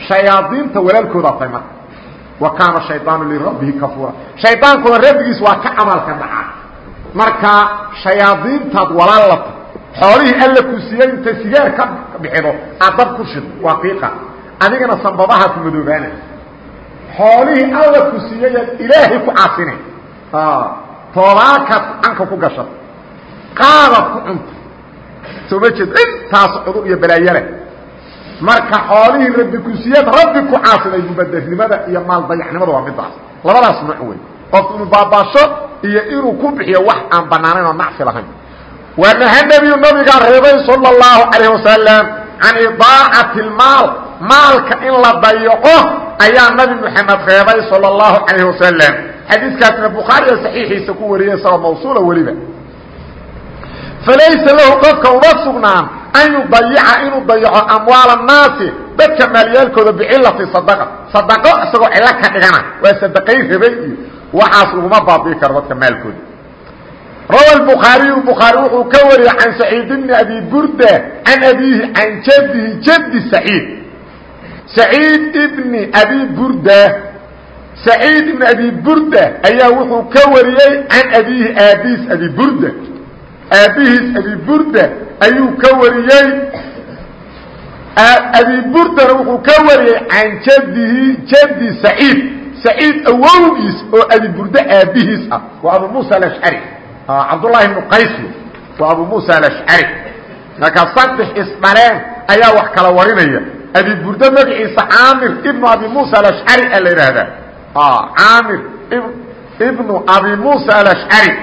shayaadiinta walaalkoodaa tahay marka kaana shaydaanu lirabbihi kafuura shaydaankuna rabbigiis waa ka camalka dhaca marka shayaadiintaad walaal la tahay xoolihii alla ku siiyey inta sigaar ka bixido aad dab ku shido waa qiiqa. Adigana sanbabaha ku madoobaana xoolihii alla ku siiyeyaad ilaahay ku caasina toobaakaad canka ku gashato qaadaad ku cunta soo ma jeed intaas cudur iyo balaayale marka xoolihii rabbi ku siiyeed rabbi ku caasiday mubadernimada iyo maal dayacnimada waa midaas labadaas nooc wey qofku inuu baabaasho iyo inuu ku bixiyo wax aan banaanayn oo nacfi lahayn wanaha nebiyu nabigaa reebay sala اllahu calayh wasalam can idaacati اlmaal maalka in la dayaco ayaa nabi moxamed reebay sala اllahu calayh wasalam xadiiskaasna bukhaariga saxiixiisa ku wariyay isagoo mawsuula weliba falaysa lahu qofka uma sugnaan an yudayica inuu dayaco amwaala annaasi dadka maalyaalkooda bicilati sadaqa sadaqo isagoo cilo ka dhigana waa sadaqay rabay iyo waxaas laguma baabi'i karo dadka maalkooda rawa bukhaariyu bukhaari wuxuu ka wariyey can saciid bni abi burda can abiihi can jadihi jadi saciid saciid ibni abi burda saciid ibni abi burda ayaa wuxuu ka wariyey can abiihi aabihiis abi burda aabihiis abi burda ayuu ka wariyey. Abi burdana wuxuu ka wariyey can jadihi jadi saciid. Saciid awowgiis oo abi burda aabihiis ah. Waa abu muusa alashcari cabdullahi ibnu qays. Waa abu muusa alashcari marka saddex isdhaleen ayaa wax kala warinaya. Abi burd magaciisa caamir ibnu abi musa alashcari a la yidhaahdaa. Caamir ibnu abi musa alashcari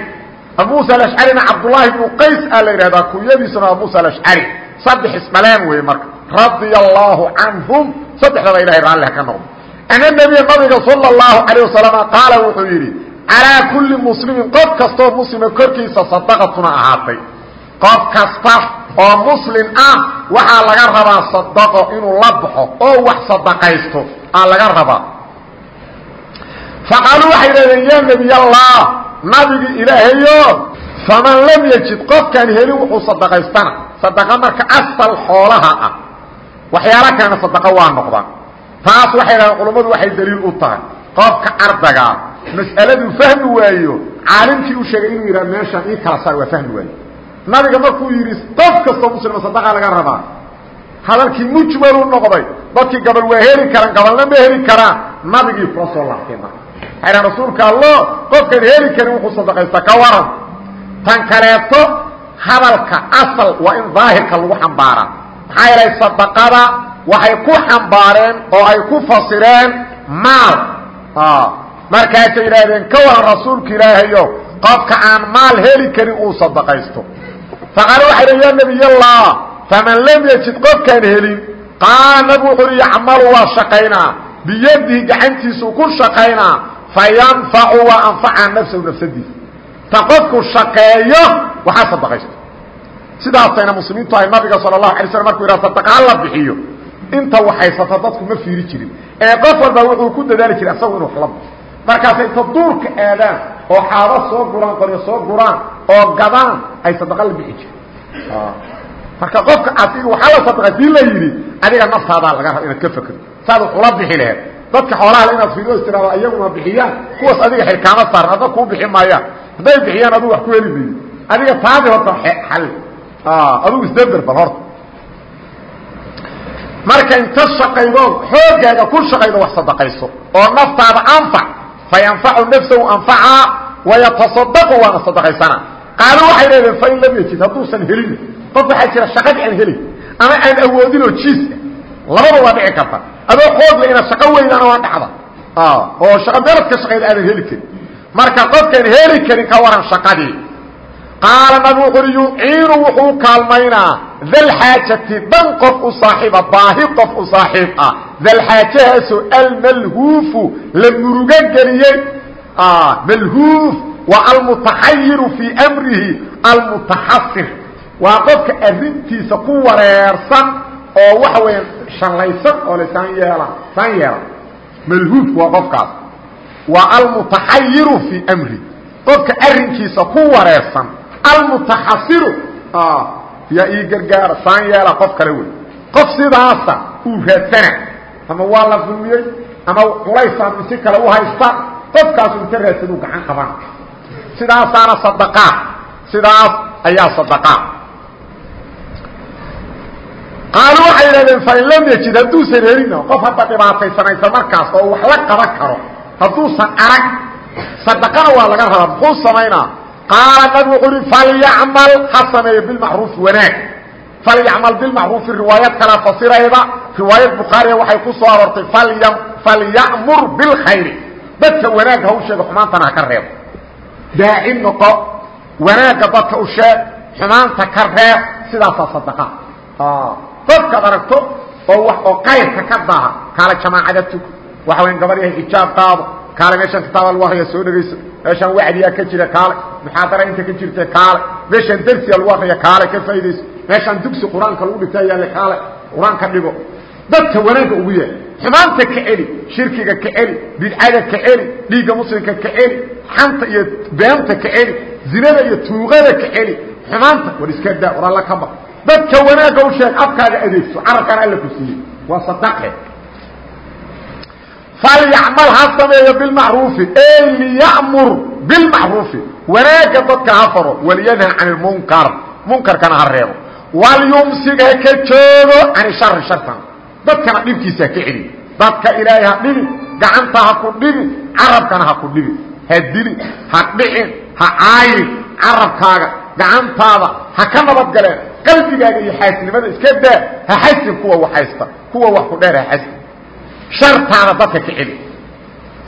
abu musa alashcarina cabdullaahi ibnu qays a la yidhahdaa kunyadiisuna abu musa alashcari saddex isdhaleen wey marka. Radia allaahu canhum saddexdaba ilahay raalli ha ka noqdo. Ana nebiya nabiga sala allahu calayh wasalama qaala wuxuu yidhi calaa kulli muslimin qof kastoo muslima korkiisa sadaqatuna ahaatay. Qof kasta oo muslim ah waxaa laga rabaa sadaqo inuu la baxo oo wax sadaqaysto aa laga rabaa. Faqaaluu waxay idhahdeen yaa nebiy allah nabigi ilaahayo faman lam yajid qofkaan helin wuxuu sadaqaystana. Sadaqa marka asal xoolaha ah. Waxyaalo kalena sadaqo waa noqdaan. Taas waxay dhahdeen culummadu waxay daliil u tahay. Qofka ardagaa mas'aladuu fahmi waayo caalimkii u sheegay inuu yidhaha meeshaan ii kala saar waa fahmi waayo. Nabiga markuu yidhi qof kastoo muslima sadaqa laga rabaa hadalkii mujmalu noqday dadkii gabal waa heli karaan gabalna ma heli karaan nabigii kula soo laabtay waxay rasuulka allo qofkaan heli karin wuxuu sadaqaysta ka waran. Tan kaleeto hadalka asal waa in daahirka lagu xambaaraa maxaa yeelay sadaqada waxay ku xambaareen oo ay ku fasireen maal. Markaasay yidhaahdeen ka waran rasuulka ilaahayo qofka aan maal heli karin uu sadaqaysto. Faqaala waxay dh ya nebiy allah faman lam yajid qofkaan helin qaala nabigu wuxuu yacmalu waa shaqaynaa biyadihi gacantiisuu ku shaqaynaa fayanfacu waa anfacaa nafsahu nafsadiisa ta qofku shaqeeyo waxaa sadaqaysto sidaasayna muslimiintu ay nabiga sal اlahu alay slam markuu yidhaha sadaqa hala bixiyo inta waxhaysata dadku ma fiiri jirin ee qof walba wuxuu ku dadaali jiray asagu inu wax la baxo markaasay inta duurka aadaan oo xaabo soo guraan qoryo soo guraan oo gadaan ay sadaqa la bixi jireen marka qofka adiga waxaa la sadaqa dii la yidhi adiga naftaadaa laga raba inaad ka fekro saad wax ula bixi laheed dadka xoolaha inaad fiido istiraado iyaguna bixiyaan. Kuwaas adiga xilkaama saaran adna kuu bixi maayaan. Hadday bixiyaan adigu wax ku heli mayo adiga taadi horta xal. Adigu isdaber bal horta. Marka inta shaqaydood xoogaaga ku shaqaydo wax sadaqayso oo naftaada anfac fayanfacu nafsahu anfacaa wayatasadaqu waana sadaqaysana. Qaalo waxay leedeen fain lam yajid hadduusan helin. Qof waxaa jira shaqadii aan helin ama aan awoodin oo jiis labada waa dhici karta. Adoo xoog le shaqo weydana waa dhacda. Oo shaqa meelad ka aadan heli karin. Marka qofkaan heli karin ka waran shaqadii. Qaala nabi wuxu uri yuciinu wuxuu kaalmaynaa dalxaajati dan qof u saaxiiba baahi qof u saaxiib ah. Dalxaajahaasoo almalhuufu la murugo geliyey. Malhuuf waa almutaxayiru fii amrihi almutaxasir waa qofka arrintiisa ku wareersan oo waxa weya shallaysan oo le saan yeelan saan yeelan malhuufku waa qofkaas. Waa almutaxayiru fii amrihi qofka arrinkiisa ku wareersan almutaxasiru yaa ii gargaara saan yeela qof kale wey qof sidaasa uu raadsana ama waa la dulmiyey ama culaysaan si kale u haysta qofkaasu inta raadsan uu gacan qabana sidaasaana sadaqaa sidaas ayaa sadaqaa qaalu waxay yidhahdeen fain lam yajid hadduusan helin qof hadda dhibaataysanaysa markaas oo wax la qaban karo hadduusan arag sadaqana waa laga rabaa muxuu samaynaa? Qaala nabi wuxuu uhi falyacmal ha sameeyo bilmacruufi wanaag. Falyacmal bilmacruufi riwaayad kala fasirayda riwaayad bukhaariya waxay ku soo aroortay falya falya'mur bilkhayri. Dadka wanaagga ha u sheego xumaantana ha ka reebo. Daaci noqo wanaagga dadka u sheeg xumaanta ka reeb sidaasaa sadaqa dadkaad aragto oo wax oo qayrka ka daha kaala jamaacada tuko waxa weya gabadh yahay xijaab qaado kaale meeshaan kitaaba lagu akriya soo dhegayso. Meeshaan wacdiyaa ka jira kaale muxaadara inta ka jirta kaale meeshaan dersiya lagu akriya kaale ka faa'idayso meeshaan dugsi qur'aanka lagu dhigtaa yaale kaale qur'aanka dhigo. Dadka wanaagga ugu yahay xumaanta ka celi shirkiga ka celi bidcada ka celi dhiigga muslimka ka celi xanta iyo beenta ka celi zinada iyo tuugada ka celi xumaanta war iska daa war alla ka ba dadka wanaagga u sheeg afkaaga adeegso carabkaan alla ku siiyey. Waa sadaqe. Falyacmal ha sameeyo bilmacruufi. Ey liya'mur bilmacruufi. Wanaagga dadka ha faro walyanha can ilmunkar munkarkana ha reebo. Walyumsig ha ka joogo can shari shartan. Dadkana dhibkiisa ha ka celi. Dadka ilaahay ha dhibi gacanta ha ku dhibi carabkana ha ku dhibi. Ha dili ha dhicin ha caayin carabkaaga gacantaada ha ka nabadgaleen qalbigaaga iyo xaasnimada iska daa ha xasin kuwa wax haysta kuwa wax ku dheer ha xasin shartaana dadka ka celi.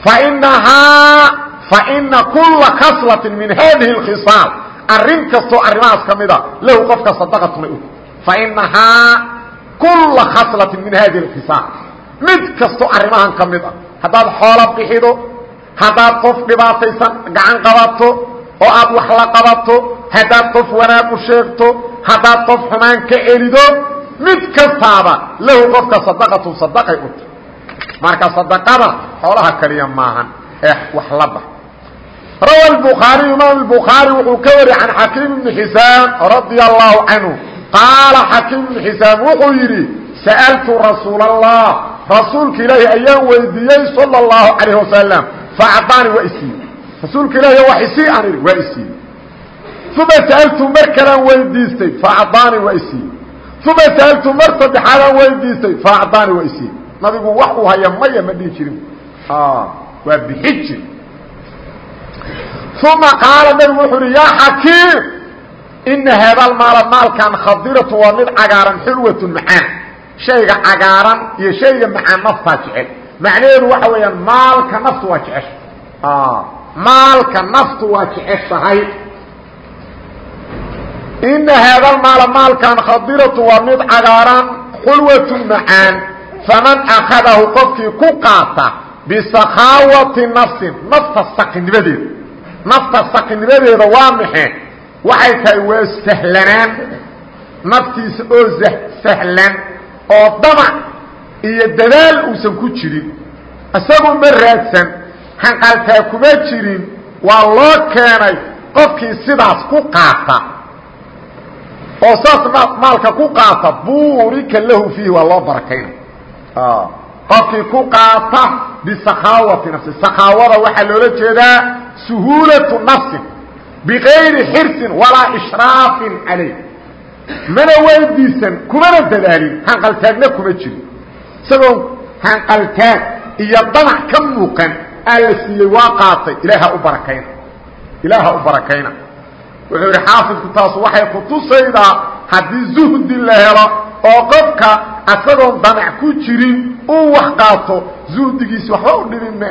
Fainahaa faina kula khaslatin min hadihi اlkhisaal arrin kastoo arrimahaas ka mida lahu qofka sadaqatuna u fainahaa kula khaslatin min hadihi اlkhisaal mid kastoo arrimahan ka mid a haddaad xoolo bixido haddaad qof dhibaataysan gacan qabato oo aad wax la qabato haddaad qof wanaag u sheegto haddaad qof xumaan ka celido mid kastaaba lahu qofka sadaqatu sadaqay u ta marka sadaqada xoolaha kaliya maahan ee wax la bax rawa الbukhaariyu imaam الbukhaari wuxuu ka wariyey can xakiim ibni xisaam radia allahu canhu qaala xakiim ibni xisaam wuxuu yidhi sa'altu rasuul allah rasuulka ilaahi ayaan weydiiyey salى اllahu calayh wasalam faacdaani waa isiiye rasuulka ilaahi wax isii aan idhi waa isiiye uma sa'altu mar kalaan weydiistay faacdaani waa isiiye uma sa'altu mar saddexaadaan weydiistay faacdaani waa isiiye nabigu wax uu haya maya ma dhihi jirin waa bixi jir uma qaala nabigu wuxuu uhi yaa xakiim ina haada maala maalkan khadiratu waa mid cagaaran xulwatu macaan shayga cagaaran iyo shayga macaan naftaa jecel macnaheedu waxa weeyaan maalka naftu waa jecesha maalka naftu waa jeceshahay ina haada maala maalkan khadiratu waa mid cagaaran xulwatu macaan. Faman akadahu qofkii ku qaata bisakhaawati nafsin nafta saqinimadeeda nafta saqinimadeeda waa maxe waxay tahay waa sahlanaan. Naftiisa oo sahlan oo damac iyo dadaal uusan ku jirin. Isagu ma raadsan. Hanqaltaa kuma jirin. Waa loo keenay qofkii sidaas ku qaata oo saas maalka ku qaata buurika lahu fiihi waa loo barakayna qofkii ku qaata bisakhaawati nafsi sakhaawada waxaa loola jeedaa suhuulatu nafsin bikayri xirsin walaa ishraafin calayh. Mana weydiisan kumana dadaalin hanqaltaagna kuma jirin isagoon hanqaltaag iyo danac ka muuqan aa la siiyey waa qaatay ilaaha u barakayna ilaaha u barakayna wuxuu yidhi xaafidku taas waxay kutusaydaa haddii zuhdi la helo oo qofka asagoon danac ku jirin uu wax qaato zuhdigiisi waxba u dhibi me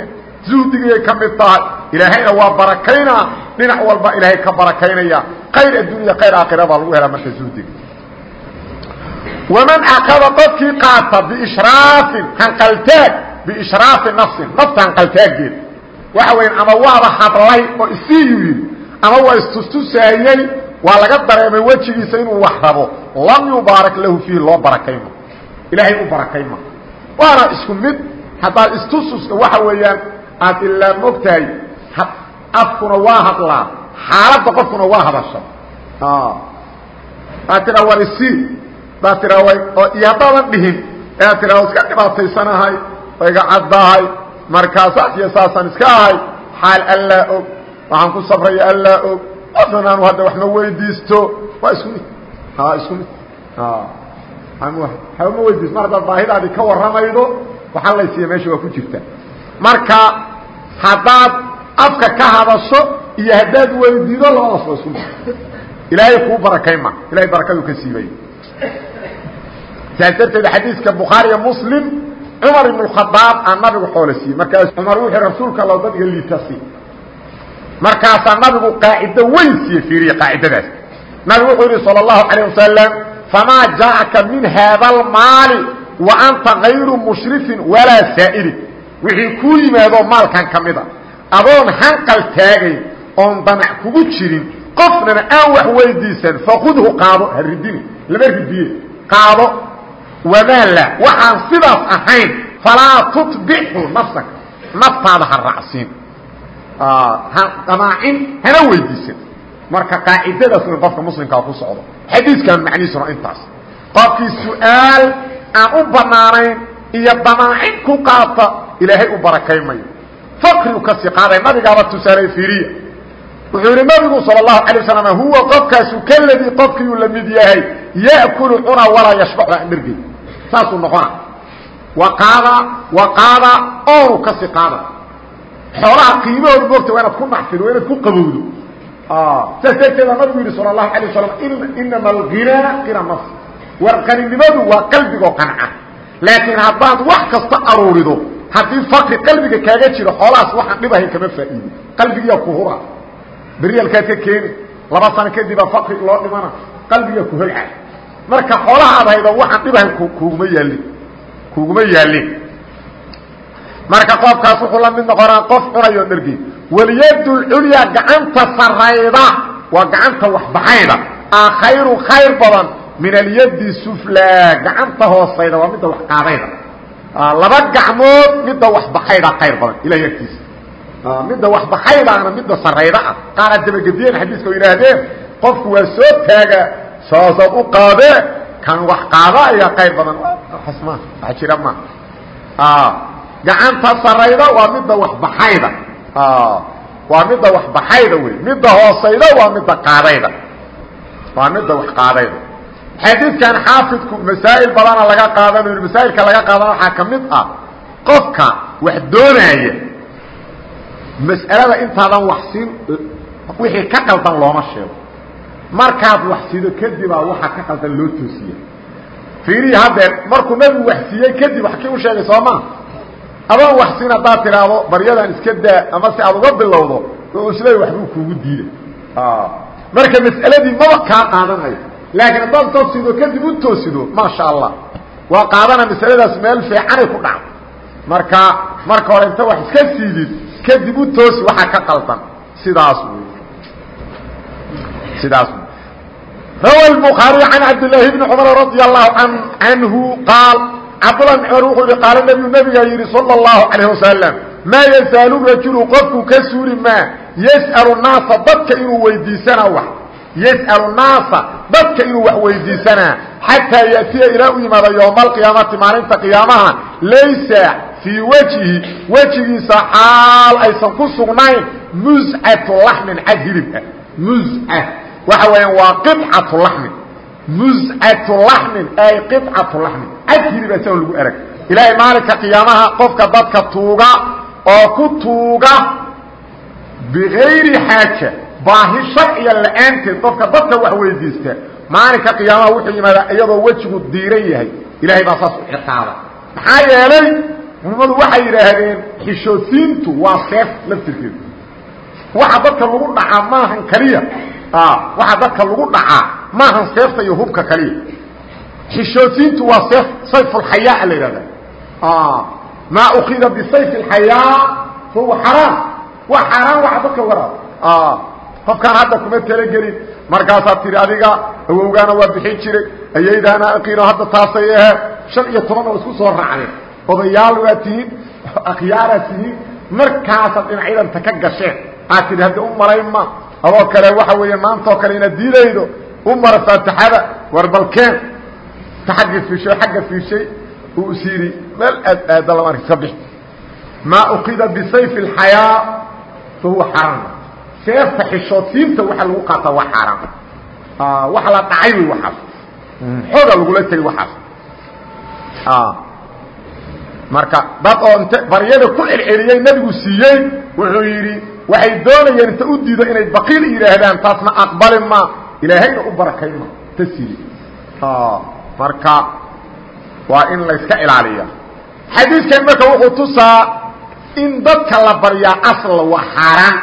zuhdigiyay ka mid tahay ilaahayna waa barakaynaa. Dhinac walba ilaahay ka barakaynaya. Khayr addunya khayr aakhira baa lagu helaa marka zuhdiga waman akada qofkii qaata biishraafin hanqaltaag biishraafi nafsin nafta hanqaltaageeda waxa weya ama waaba hadlay oo isiiyuu yidhi ama waa istustusaayey waa laga dareemay wejigiisa inuu wax rabo. Lam yubaarak lahu fiihi loo barakayma ilaahay u barakayma waana isku mid haddaad istususka waxa weeyaan aad ilaa mogtahay afkuna waa hadlaa xaaladda qofkuna waa hadasha aad tiraa war isi daad tiraa iyo haddaadan dhihin ee aad tiraa iska dhibaataysanahay iga caddahay markaasaas iyo saasaan iska ahay xaal allaa og waxaan ku sabraya allaa og. Qofnan aanu hadda wax ma weydiisto. Waa isku mid. Isku mid. Hama weydiisto. Mar haddaad baahidaadii ka warramaydo waxaa laysiiya meesha waa ku jirta. Marka haddaad afka ka hadasho iyo haddaad weydiido labadaas waa isku mid. Ilaahay kuu barakayma ilahay barakadu ka siibay. Saas darteed xadiiska bukhaariya muslim cumar ibn khadaab aa nabigu xoolo siiyey. Markaas cumar wuxuu rasuulka allow dadka liitasi markaasaa nabigu qaacido weyn siiye fiiriye qaacidadaas nabigu wuxuu yidhi salى الlahu عalيه wasalam famaa jaaءaka min haada اlmaali wa anta غayru mushrifin walaa saa'ilin wixii kuu yimaado maalkan ka mida adoon hanqal taagayn oon damac kugu jirin qofnana aan wax weydiisan fakudhu qaado ha ridini lama ridiye qaado wamaala waxaan sidaas ahayn falaa tutbichu nafsaka naftaada ha raacsiin ha damaacin hana weydiisan marka qaacidadaas inuu qofka muslimkaa ku socdo xadiiskan macnihiisuna intaas qofkii su'aal aan u bannaanayn iyo damaacin ku qaata ilaahay u barakaymayo fakriu ka sii qaaday nabigaaba tusaanay fiiriya wuxuu yihi nabigu sal اlahu alay waslm huwa qofkaasu kaladii qofkii uu la mid yahay ya'kulu cuna walaa yashbacu aan dhergey saasuu noqona waqaada waqaada oonu ka sii qaada xoolaha qiimahooda moogta waa inaad ku nacfido waa inaad ku qabowdo. Ah, saas darteeda nabigu yihi sala allahu alay wasalam inama alghinaa qina nas warqaninimadu waa qalbigoo qanca. Laakiin haddaad wax kasta aruurido haddii fakri qalbiga kaaga jiro xoolahaas waxaan dhibahayn kama faa'iido. Qalbigiyaa kuhura beryaalkaad ka keeni laba sano kadibaa fakri loo dhimana qalbigaa kuholca marka xoolaha aad haydo waxaan dhibahayn kuguma yaalin kuguma yaalin marka qofkaas wuxuu la mid noqonaa qof cunayo dhergi walyadu lculyaa gacanta sarayda waa gacanta waxbaxayda. A khayru khayr badan min alyadi suflaa gacanta hoosayda waa midda wax qaadayda laba gacmood midda waxbaxayda khayr badan ilahay agtiisa midda waxbaxaydaana midda sarayda ah. Qaara dabagediyeen xadiiska yidhaahdeen qofku waa soo taaga saasaad u qaadee kan wax qaada ayaa khayr badan. Ma wax jira ma gacanta sarayda waa midda waxbaxayda. Waa midda waxbaxayda wey midda hoosayda waa midda qaadayda. Waa midda wax qaadayda xadiidkan xaafidku masaa'il badana laga qaadanayo masaa'ilka laga qaadana waxaa ka mid ah qofka wax doonaaya mas'alada intaadan wax wixii ka qaldan looma sheego. Markaad wax kadibaa waxaa ka qaldan loo toosiya. Fiirihi haddee markuu nabigu wax kadib wax kii u sheegay soo maa adoon wax siin haddaad tidhaahdo baryadan iska daa ama si aad uga bilowdo oo isleey waxbuu kuugu diiday marka mas'aladii maba kaa qaadanayo laakiin haddaad toosido kadib u toosido maasha allah waa qaadana masaladaas meel fiicanay ku dhacdo marka marka hore inta wax iska siidid kadib u toosi waxaa ka qaldan sidaas wy sidaas rawa الbخaariي can cabdاللaahi بni cmr radي الlahu canhu qaal cabdullah bin cumar wuxuu yihi qaala nebigu nebigaa yidhi sala allahu calayh wasalam maa yazaalu rajulu qofku ka suuli maa? Yas'alu naasa dadka inuu weydiisanaa wax. Yas'alu naasa dadka inuu wax weydiisanaa xataa ya'tiya ilaa u yimaada yowma alqiyaamati maalinta qiyaamaha. Laysa fii wejihi wejigiisa xaal aysan ku sugnayn muscatu laxmin cad hilibka. Musca waxa weeyaan waa qidcatu laxmin muscatu laxmin ay qicatu laxmin cad hilib isagoon lagu erag ilaahay maalinka qiyaamaha qofka dadka tuuga oo ku tuuga bigayri xaaja baahi sharciga la'aanteed qofka dadka wax weydiista. Maalinka qiyaamaha wuxuu yimaadaa iyadoo wejigu diiran yahay. Ilaahay baa saas u ciqaaba maxaa yeelay culimmadu waxay yidhaahdeen xishoodsiintu waa seef laftirkeedu. Waxa dadka lagu dhacaa maahan kaliya waxa dadka lagu dhacaa maahan seefta iyo hubka kaliya xishoodsiintu waa seef sayfulxayaa la yidhahda maa ukida bisayf اlxayaa fahuwa xaraam waa xaaraan waxa dadka waraa qofkaan hadda kuma talagelin markaasaad tihi adiga awowgaana waa bixin jiray ayaydaana aqiino hadda taasay ahe shan iyo toban oo isku soo raacdeen odayaal waa tihiin akhyaaraad tihiin markaasaad dhinacyadanta ka gasheen aad tihi hadda u malayn ma adoo kale waxa weeye maantaoo kale inaad diidaydo u mara faatixada war balkeen agga fiishay agga fiishay uu is yidhi meel aad aada lama arka ka bix maa ukida bisayf اlxayaa fahuwa xaram seefta xishoodsiinta waxa lagu qaataa waa xaaraan waxa la dhacay wey waxaas. Xooga lagula tegay waxaas. Marka dad oo int baryada ku celceliyey nebigu siiyey wuxuu yidhi waxay doonayeen inta u diido inay baqiil yidhaahdaan taasna aqbali ma. Ilaahayna u barakay ma. Ta siiye marka waa in layska ilaaliya xadiidkan marka wuxuu tusaa in dadka la baryaa asla waa xaaraan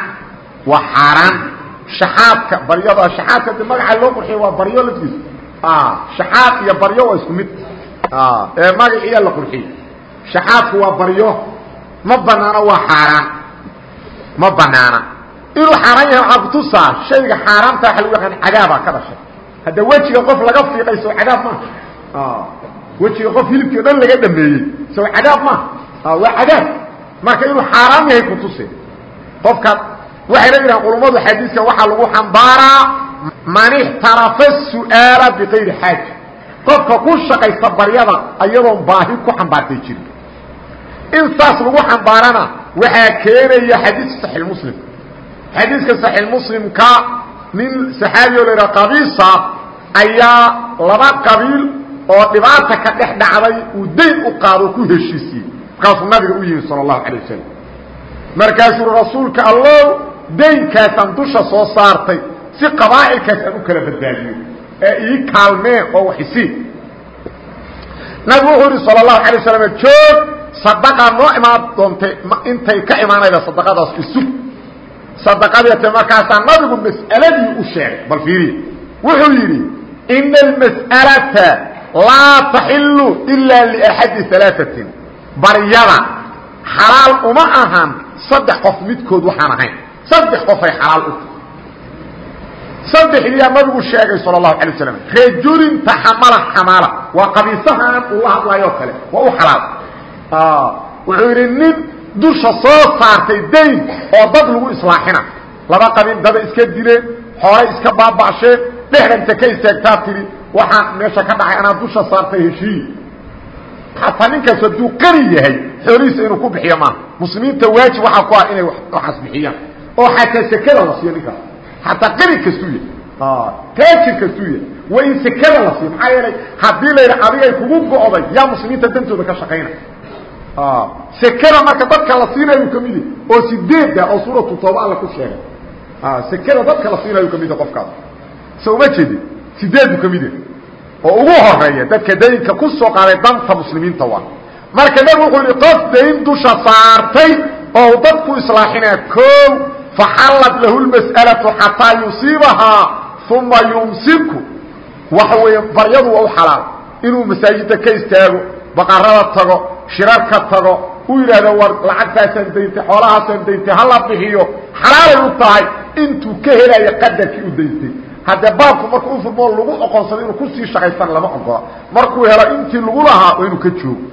waa xaaraan. Shaxaadka baryada shaxaadka de magaca loo qurxiyo waa baryo laftiisa shaxaad iyo baryo waa isku mid. Ee magaciiya la qurxiyo. Shaxaadku waa baryo ma banaano waa xaaraan ma banaana. Inuu xaaraan yahay waxaa kutusaa shayga xaaraamta waxa lagu yaqaan cadaabaa ka dhashay hadda wejiga qof laga fiiqay soo cadaab maaha wejiga qof hilibkii o dhan laga dhameeyey soo cadaab maaha waa cadaab. Marka inuu xaaraam yahay kutuse qofka waxayna yidhahan culummadu xadiiska waxaa lagu xambaaraa man ixtarafa su'aala bikayri xaaja qofka ku shaqaysta baryada ayadoon baahi ku xambaartay in saas lagu xambaarana waxaa keenaya xadiiska saxiix muslim. Xadiiska saxiix muslimka nin saxaabi o la yidhaha qabiisa ayaa laba qabiil oo dhibaata ka dhex dhacday uu dayn u qaado ku heshiisiyey markaasuu nabiga u yimi sala allahu calay wasalam markaasuu rasuulka allow daynkaasaan dusha soo saartay si qabaa'ilkaas aan u kala badbaadiyo ee ii kaalmeen oo waxisii nabigu wuxuu yihi sala allahu alay waslam joog sadaqaa noo imaan doontay intay ka imaanayda sadaqadaas isug sadaqadeete markaasaa nabigu mas'aladii u sheegay bal fiiriya wuxuu yidhi ina almas'alata laa taxilu ila liaxadi alaaثatin baryada xalaal uma ahan saddex qof midkood waxaan ahayn. Saddex qofay xalaal u saddexdiyaa nabigu sheegay sal اlahu alay waslam rajulin taxamala xamaala. Waa qabiisahaan uu la hadlaayoo kale waa u xalaal. Wuxuu yidhi nin dusha soo saartay dayn oo dad lagu islaaxina laba qabiil dada iska dileen xoolay iska baaba'sheen dhexdanta ka istaagtaa tidhi waxaan meesha ka dhacay anaa dusha saartay heshiiyi xataa ninkaas hadduu qani yahay xoolihiisa inuu ku bixiyo maaha muslimiinta waajib waxaa ku ah inay waxaas bixiyaan. Oo xataa sekada la siiyo ninkaas xataa qani kastuu yahay taajir kastuu yahay waa in sekada la siiyo maxaa yeelay haddii la yidha adigay kugu go'day yaa muslimiinta dantooda ka shaqayna. Sekada marka dadka la siinayu ka yahy oo sideeda oo suuratu tooba alla ku sheegay. Sekada dadka la siinayu ka yahy qofkaas. So uma jeedin yahy oo ugu horreeya dadka daynka ku soo qaaday danta muslimiinta waa. Marka nabigu wuxuu yihi qof dayn dusha saartay oo dadku islaaxinaa koow faxallat lahu lmas'alatu xataa yusiibahaa uma yumsiku waxa weeye baryadu waa u xalaal. inuu masaajidda ka istaago baqarada tago shirarka tago uu yidhaahdo war lacagtaasaan dayntay xoolahaasaan dayntay hala bixiyo. xalaalay u tahay. intuu ka helayo qadarkii u dayntay haddee baabku markuu u furmoo lagu oqonsado inuu ku sii shaqaystan lama ogola markuu helo intii lagu lahaa waa inuu ka joogo.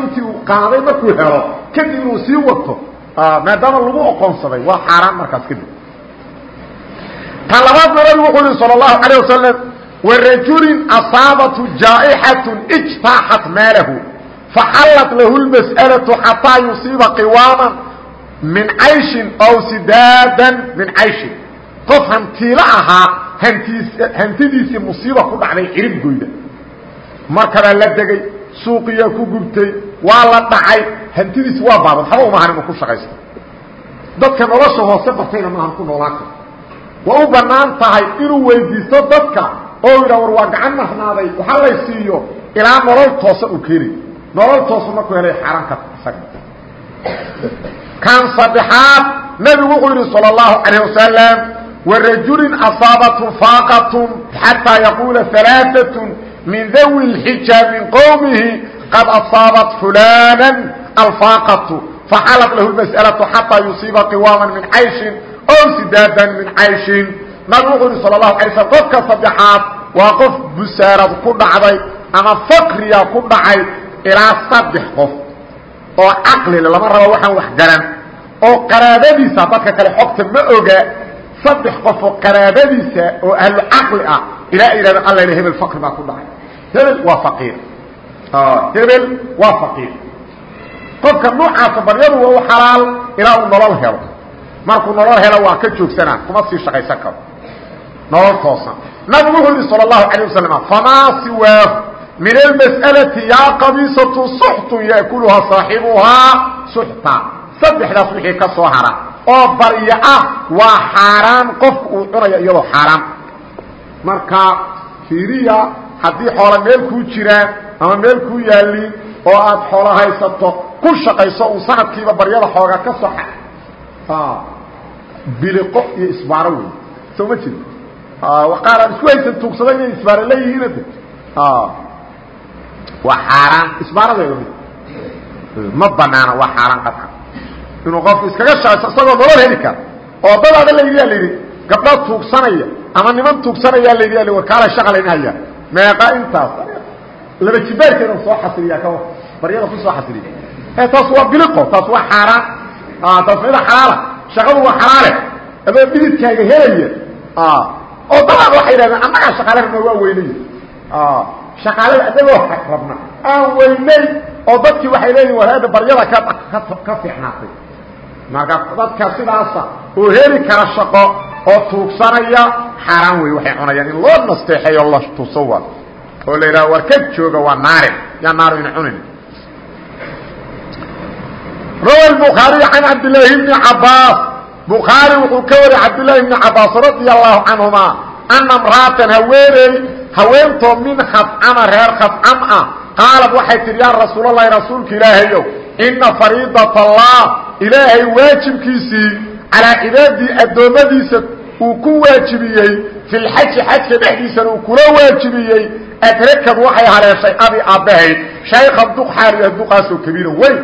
Intii uu qaaday markuu helo kadib inuu sii wato maadaama lagu oqonsaday waa xaaraan markaas kadib ta labaadna nabigu wuxuu yihi salى الlahu عalيه wasalam warajulin asaabathu jaa'ixaة اjtaaxat maalahu faxallat lahu اlmas'alaةu xataa yusiiba qiwaama min cayshin aw sidaadan min cayshin qof hantiilo ahaa hantiis hantidiisii musiiba ku dhacday cirib goyda markabaa la degay suuqiyaa ku gubtay waa la dhacay hantidiisi waa baabad haba umahan inuu ku shaqaysto dadka nolosha hoose bartayna maahan ku noolaan karo waa u bannaan tahay inuu weydiisto dadka oo yidha war waa gacan marnaaday waxa lay siiyo ilaa nolol toosa uu keenay nolol toosa markuu helay xaaraan ka isaga kan saddexaad nebigu wuxuu yidhi salى الlahu عalيه wasalam warajulin asaabathu faaqatun xataa yaquula ثalaaثaة min dawi اlxija min qowmihi qad asaabat fulaana alfaaqatu faxalat lahu lmas'alatu xataa yusiiba qiwaaman min cayshin ow sidaadan min cayshin nabig wuxuu yidhi sala allahu alay slm qofka saddexaad waa qof busaarad ku dhacday ama fakriya ku dhacay ilaa saddex qof oo caqlile lama rabo waxaan wax garan oo qaraabadiisa dadka kale xogta ma oga saddex qofoo qaraabadiisa oo ahlu caqli ah ilaa ay yidhahdeen alla hebel fakri baa ku dhacay hebel waa faqiir hebel waa faqiir qofka nuucaasa baryadu waa u xalaal ilaa uu nolol helo markuu nolol helo waa ka joogsanaa kuma sii shaqaysan karo nolol toosan nabigu wuxuu yidhi salى الlahu عalيه wasalam famaa siwaahu min almas'alati yaa qabiisatu suxtun yaakuluhaa saaxibuhaa suxta saddexdaas wixii ka soo hara oo baryo ah waa xaaraan qofku uu cunayo iyadoo xaaraan marka fiiriya haddii xoola meel kuu jiraan ama meel kuu yaaliin oo aad xoolo haysato ku shaqayso un sanadkiiba baryada xooga ka soxa biliqo iyo isbaaro wey soo ma jeed qaar aan isku haysan tuugsada inay isbaaro leeyihiin waa xaaraan. Isbaaradeeda mid? Ma banaana waa xaaraan qaطcan inuu qofku iskaga shaqayso isagoo nolol heli kara. Oo dadaada layidhi la yidhi gabdho tuugsanaya ama niman tuugsanaya layidhi a war kaala shaqa layn haya meeqa intaas laba jibaarkeeda soo xasiliyaa ka baryada ku soo xasiliya e taas waa biliqo taas waa xaaraan taas mida xalaala shaqadu waa xalaale adoo dhididkaaga helaya. Oo dadaad waxay yidhahdeen annagaa shaqaale rabna waa weynay shaqaalada adagoo rabna. Aan weynay oo dadkii waxay leeyihiin walaada baryada ka ka fiicnaatay. Marka dadka sidaasa oo heli kara shaqo oo tuugsanaya xaaraan wey waxay cunayaan in loo nasteexeeyo la tusawa oo la yidhaha war ka jooga waa naare yaa naaru ina cunin rawa الbخaariي can cabdاللaahi بni cabaas bukhaari wuxuu ka wariyay cabdالlahi بni cabaas radي الlahu canهuma ana mra'atan haweeney haweentoo min khadcama reer khadcam ah qaalad waxay tihi yaa rasuul الlahi rasuulka ilaahayow ina fariidaة الlah ilaahay waajibkiisii calaa cibaadii addoommadiisa uu ku waajibiyey fi lxaji xajka dhexdiisana uu kula waajibiyey adrakad waxay haleeshay abi aabbahayd shaykhan duq xaaliya duqaasoo kabiira weyn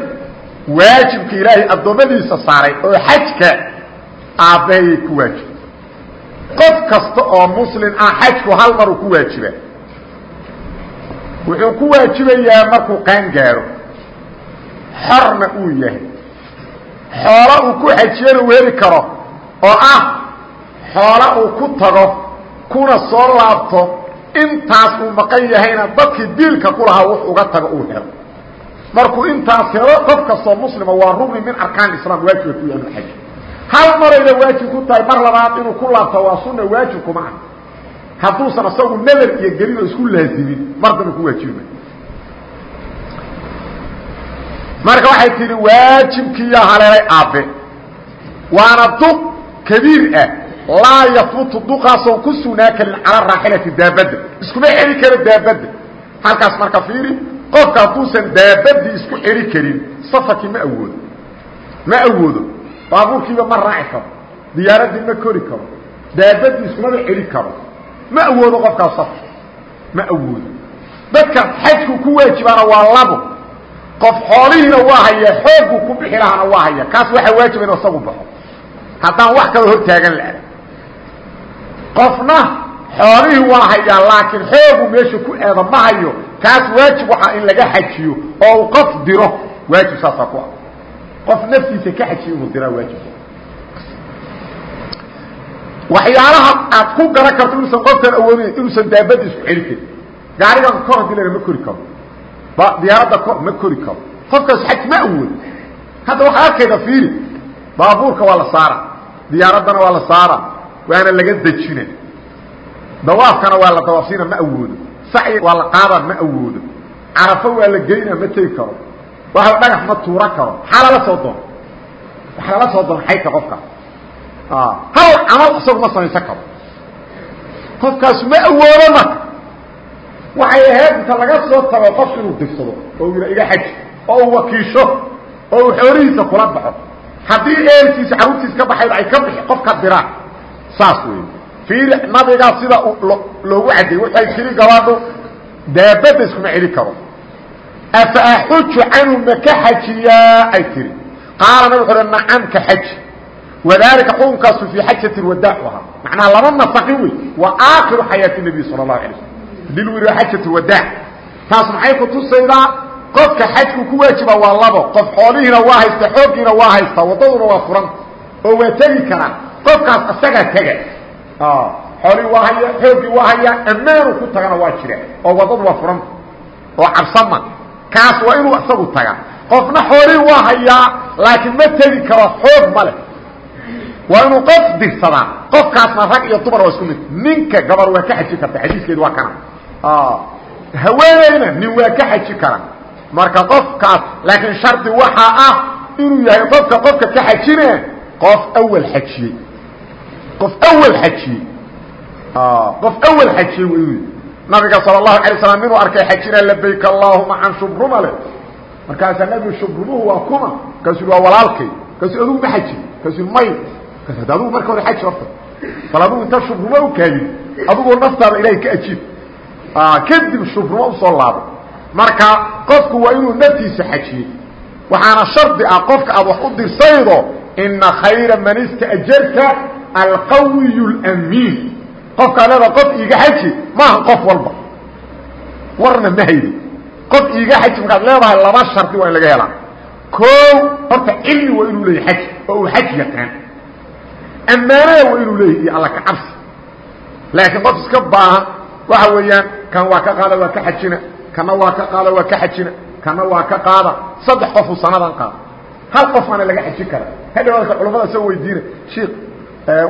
waajibka ilaahay addoommadiisa saaray oo xajka aabbahayay ku waajibay qof kasta oo muslim ah xajku hal maruu ku waajiba wuxuu ku waajibayaa markuu qaan gaaro. Xorna uu yahay. Xoolo uu ku xajiyana uu heli karo. Oo ah xoolo uu ku tago kuna soo laabto intaas uu maqan yahayna dadkii diilka ku lahaa wux uga tago uu helo. Markuu intaas helo qof kastoo muslima waa rugni min arkaan islaam waajiba ku yahay. Xaj hal marayna waajib ku tahay mar labaad inuu ku laabto waa sunna waajib kuma ah hadduusan isagu nadar iyo gelin oo isku laazimin mar daba ku waajibi marka waxay tihi waajibkiiya haleelay aabbe waana duq kabiir ah laa yafutu duqaasoon ku sugnaa karin cala raaxilati daabadda. Iskuma celi karo daabadda. Halkaas marka fiiri qofka hadduusan daabadii isku celi karin safarkii ma awoodo. Ma awoodo. Baabuurkiiba ma raaci karo. Diyaaraddii ma kori karo. Daabadii iskumaba celi karo. Ma awoodo qofkaas safar ma awoodo. Dadka xajku ku waajibaana waa labo. Qof xoolihiina waa haya xoogguu ku bixi lahaana waa haya. Kaas waxaa waajiba inu isagu baxo. Haddaan wax kaloo hor taagan la qofna xoolihii waa hayaa laakiin xoogu meesha ku eeda ma hayo. Kaas waajib waxaa in laga xajiyo oo uu qof diro waajib saasaa ku ah. Qof naftiisa ka xajiyo inuu diraa waajib. Waxyaalaha aad ku garan karto inuusan qofkan awoodin inuusan daabadda isku celi karin. Gaarigan kor haddii lana ma kori karo. Diyaaradda kor ma kori karo. Qofkaas xaj ma awoodo hadda waxaa arkayda fiiri. Baabuurka waa la saara diyaaraddana waa la saara waana laga dejina dawaafkana waa la dawaafsiina ma awoodo. Saci waa la qaada ma awoodo. Carafo waa la geyna ma tegi karo. Waxa dhagax ma tuura karo. Maxaa lala soo doon. Waxa lala soo doon xayka qofka. Hal camal isagu ma samaysan karo. Qofkaas ma awoodo marka. Waxay ahayd inta laga soo tago qofka inuu digsado oo yidha iga xaji oo uu wakiisho oo uu xoolihiisa kula baxo. Haddii eelkiisa carruurtiisa ka baxayba ay ka bixi qofka diraan saas wey fiiri nabigaa sida loogu caddeeyey waxay tiri gabadhu daabadda iskuma celi karo. Afa axuju canhu ma ka xajiyaa? Ay tiri. Qaala nabig wuxu uhi nacam ka xaji. Wadalika xukunkaasu fii xajati lwadaac ahaa. Macnaha lama nasaqin wey waa aakhiru xayaati nabiy sala allahu alay slam yidhaha xajat lwadaac taas maxay kutusaydaa qofka xajku ku waajiba waa labo. Qof xoolihiina waa haysta xooggiina waa haysta waddaduna waa furan. Oo waa tegi karaa qofkaas isagaa tega xoolihii waa haya xooggii waa haya ammaanu ku tagana waa jira. Oo waddadu waa furan. Oo cabsama kaas waa inuu isagu taga qofna xoolihii waa hayaa laakiin ma tegi karo xoog ma leh. Waa inuu qof dirsadaa. Qofkaasna rag iyo dumar waa isku mid. Ninka gabar waa ka xaji karta. Xadiiskeedu waa kana. Haweeneyna nin waa ka xaji kara. Marka qofkaas laakiin shardi waxaa ah inuu yahay qofka qofka ka xajine qof awal xajiyey qof awal xajiyey. Qof awal xajiyey w inuu nabiga sal الlahu alay slam inuu arkay xajina labayk allahuma can shubruma le markaasaa nabigu shubrumuhu waa kuma. Markaasu waa walaalkay. Markaasu adugu ma xaji markaasu may. Markaas adigu marka hore xaji horta. Bal adigu inta shubrumo u kaadid adigoo naftaada ilahay ka ajiib kadib shubrumo u soo laabo marka qofku waa inuu naftiisa xajiyey. Waxaana shardi ah qofka aad wax u dirsaydo ina khayra man ista'jarta alqawiy اlamiin qofkaa leeda qof iiga xaji maaha qof walba. Warna ma haydi. Qof iiga xaji markaad leedahay laba shardi waa in laga helaa. Koo horta cilmi waa inuu leeyahy xaj oo uu xaj yaqaan ammaanada waa inuu leeyahy iyo alla ka cabsi. Laakiin qof iska baahan waxa weeyaan kan waa ka qaada waa ka xajina. Kana waa ka qaada waa ka xajina. Kana waa ka qaada. Saddex qofuu sanadan qaada hal qof aana laga xajin kara hadhawaalka culamada isagoo weydiina shiik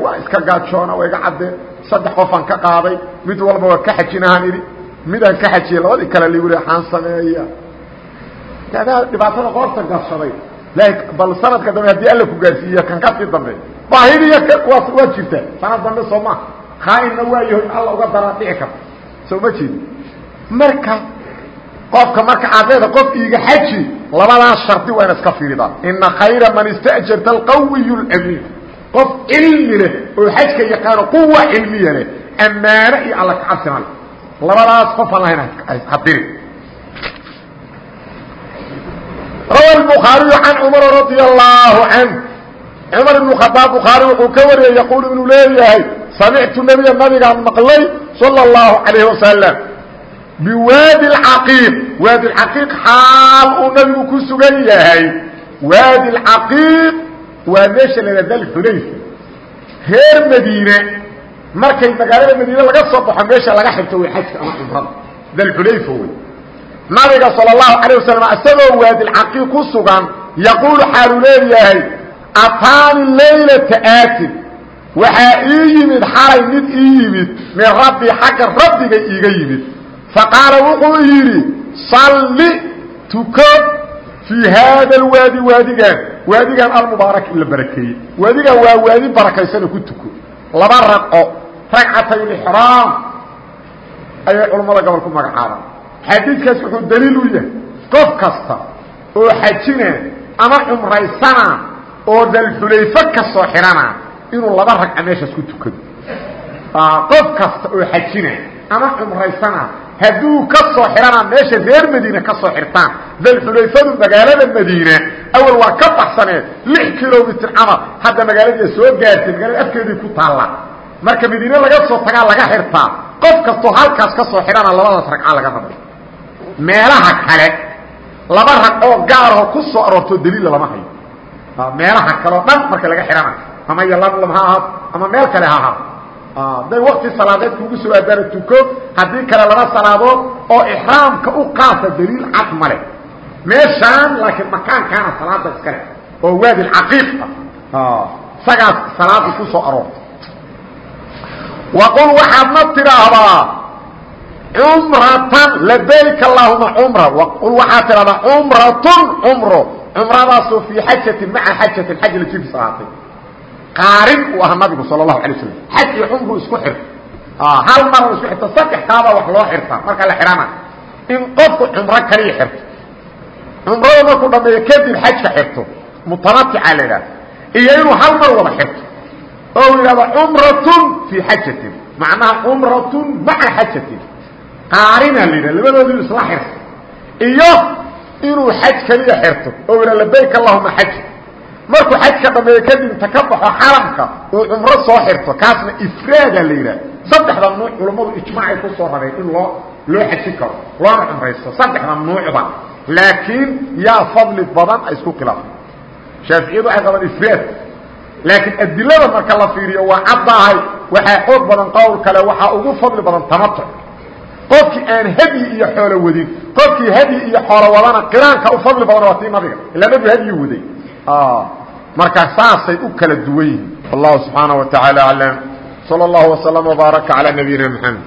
waa iska gaajoona waa iga caddeen saddex qofaan ka qaaday mid walba waa ka xajinahaan idhi. Midaan ka xajiyey labadii kale ligu le xaan sameeya adaa dhibaatada qoorta gashaday bal sanadka dambe haddii alla ku gaarsiiya kan ka sii dambe baahidiiy kuwaas waa jirtaa sanad dambe soo maa khaainna waayaho in alla uga daraa dhici karta soo ma jeedi marka qofka marka aad leeda qof iiga xaji labadaas shardi waa ina iska fiiridaan ina khayra man istajarta alqawiy lamiin qof cilmi leh oo xajka yaqaano quwa cilmiya leh ammaano iyo alla kacabsina leh labadaas qof aan lahayn hadiri rawa الbخaariyu can cmar radي الlahu canh cmar ibn khadaab bukhaari wuxuu ka wariyey yaquul inuu leeyahay samictu nebiya nabigaan maqlay salى الlahu عalayه wasalam biwaadi اcaqiiq waadi اcaqiiq xaal uu nabigu ku sugan yahay waadi اcaqiiq waa meesha la dal xulayfa reer madiine markay magaalada madiine laga soo baxo meesha laga xigto way xajka ama cumrada dalxulayfa wey nabiga salى الlahu عalيه wasalam isagoo waadilcaqiiq ku sugan yaquulu xaalu leeyahay ataani laylata aatin waxaa ii yimid xalay mid ii yimid min rabbi xagga rabbiga iiga yimid faqaala wuxuu yidhi salli tuko fii haada alwaadi waadigan waadigan almubaarak in la barakeeyey. Waadigan waa waadi barakaysana ku tuko. Laba raqo ragcatay lixraam ayay culammada gobol ku magacaabaan. Xadiidkaas wuxuu daliil u yahay. Qof kasta oo xajina ama cumraysana oo dalxulayfo ka soo xidhana inuu laba ragca meeshaas ku tukado. Qof kasta oo xajina ama cumraysana hadduu ka soo xidhana meesha reer madiine ka soo xirtaan. Dalxulayfadu magaalada madiine awal waa ka baxsaneed lix kilomitr camal hadda magaaladiia soo gaartay magaalada afkeedii ku taalla. Marka madiine laga soo tagaa laga xirtaa. Qof kastoo halkaas ka soo xidhana labadaas ragca laga rabay. Meelaha kale laba rag oo gaarahoo ku soo aroortoo daliila lama hayo. Meelaha kaleo dhan marka laga xidhana ama yalamlam ha ama meel kale ha hadday wakti salaadeed kugu soo aadaana tuko haddii kale laba salaadood oo ixraamka u qaasa daliil cad male meeshaan laakiin makaankaana salaada iskale oo waadi caqiiq ah isagaas salaada ku soo aroorta waqul waxaadna tidhaahdaa cumratan labayk allahuma cumra qul waxaa tidhahdaa cumratun cumro cumradaasoo fii xajatin maca xajatin xaj la jirkiis ahaatay qaarin uu ahaa nabigu sala allahu alay slam xaj iyo cumru isku xirta hal mara isku xirta saddex kaabaa wax loo xirtaa marka la xidhana in qofku cumro kaliya xirto. Cumrada markuu dhameeyo kadib xajka xirto. Mutamatica la idhaha iyo inuu hal mar wada xirto. Oo yidhahdo cumratun fii xajatin. Macnaha cumratun maca xajatin. Qaarina la yidhah labadoodu isla xirto. Iyo inuu xaj keliya xirto. Oo yidha labayk allahuma xaj markuu xajka dhameeyo kadib inta ka baxo xaramka uu cumro soo xirto kaasna ifraada la yidhaah saddexda nuuc culammadu ijmaacay ku soo rareen in loo loo xaji karo loona cumraysto. Saddexda nuucba laakiin yaa fadli badan ay isku khilaafeen. Shaaficiyadu waxay qabaan ifraad. Laakiin adilada marka la fiiriyo waa caddahay waxaa xoog badan qowl kale waxaa ugu fadli badan tamatuc qofkii aan hadyi iyo xoolo wadin qofkii hadyi iyo xoolo wadana qiraanka u fadli badan waa tii nabiga. Ilaa nabigu hadyi waday marka saasay u kala duwan yihiin wallahu subxaanaه wa taعaalى aclam slى اllah وsلم وbaaraka عalى nabiyina mxamed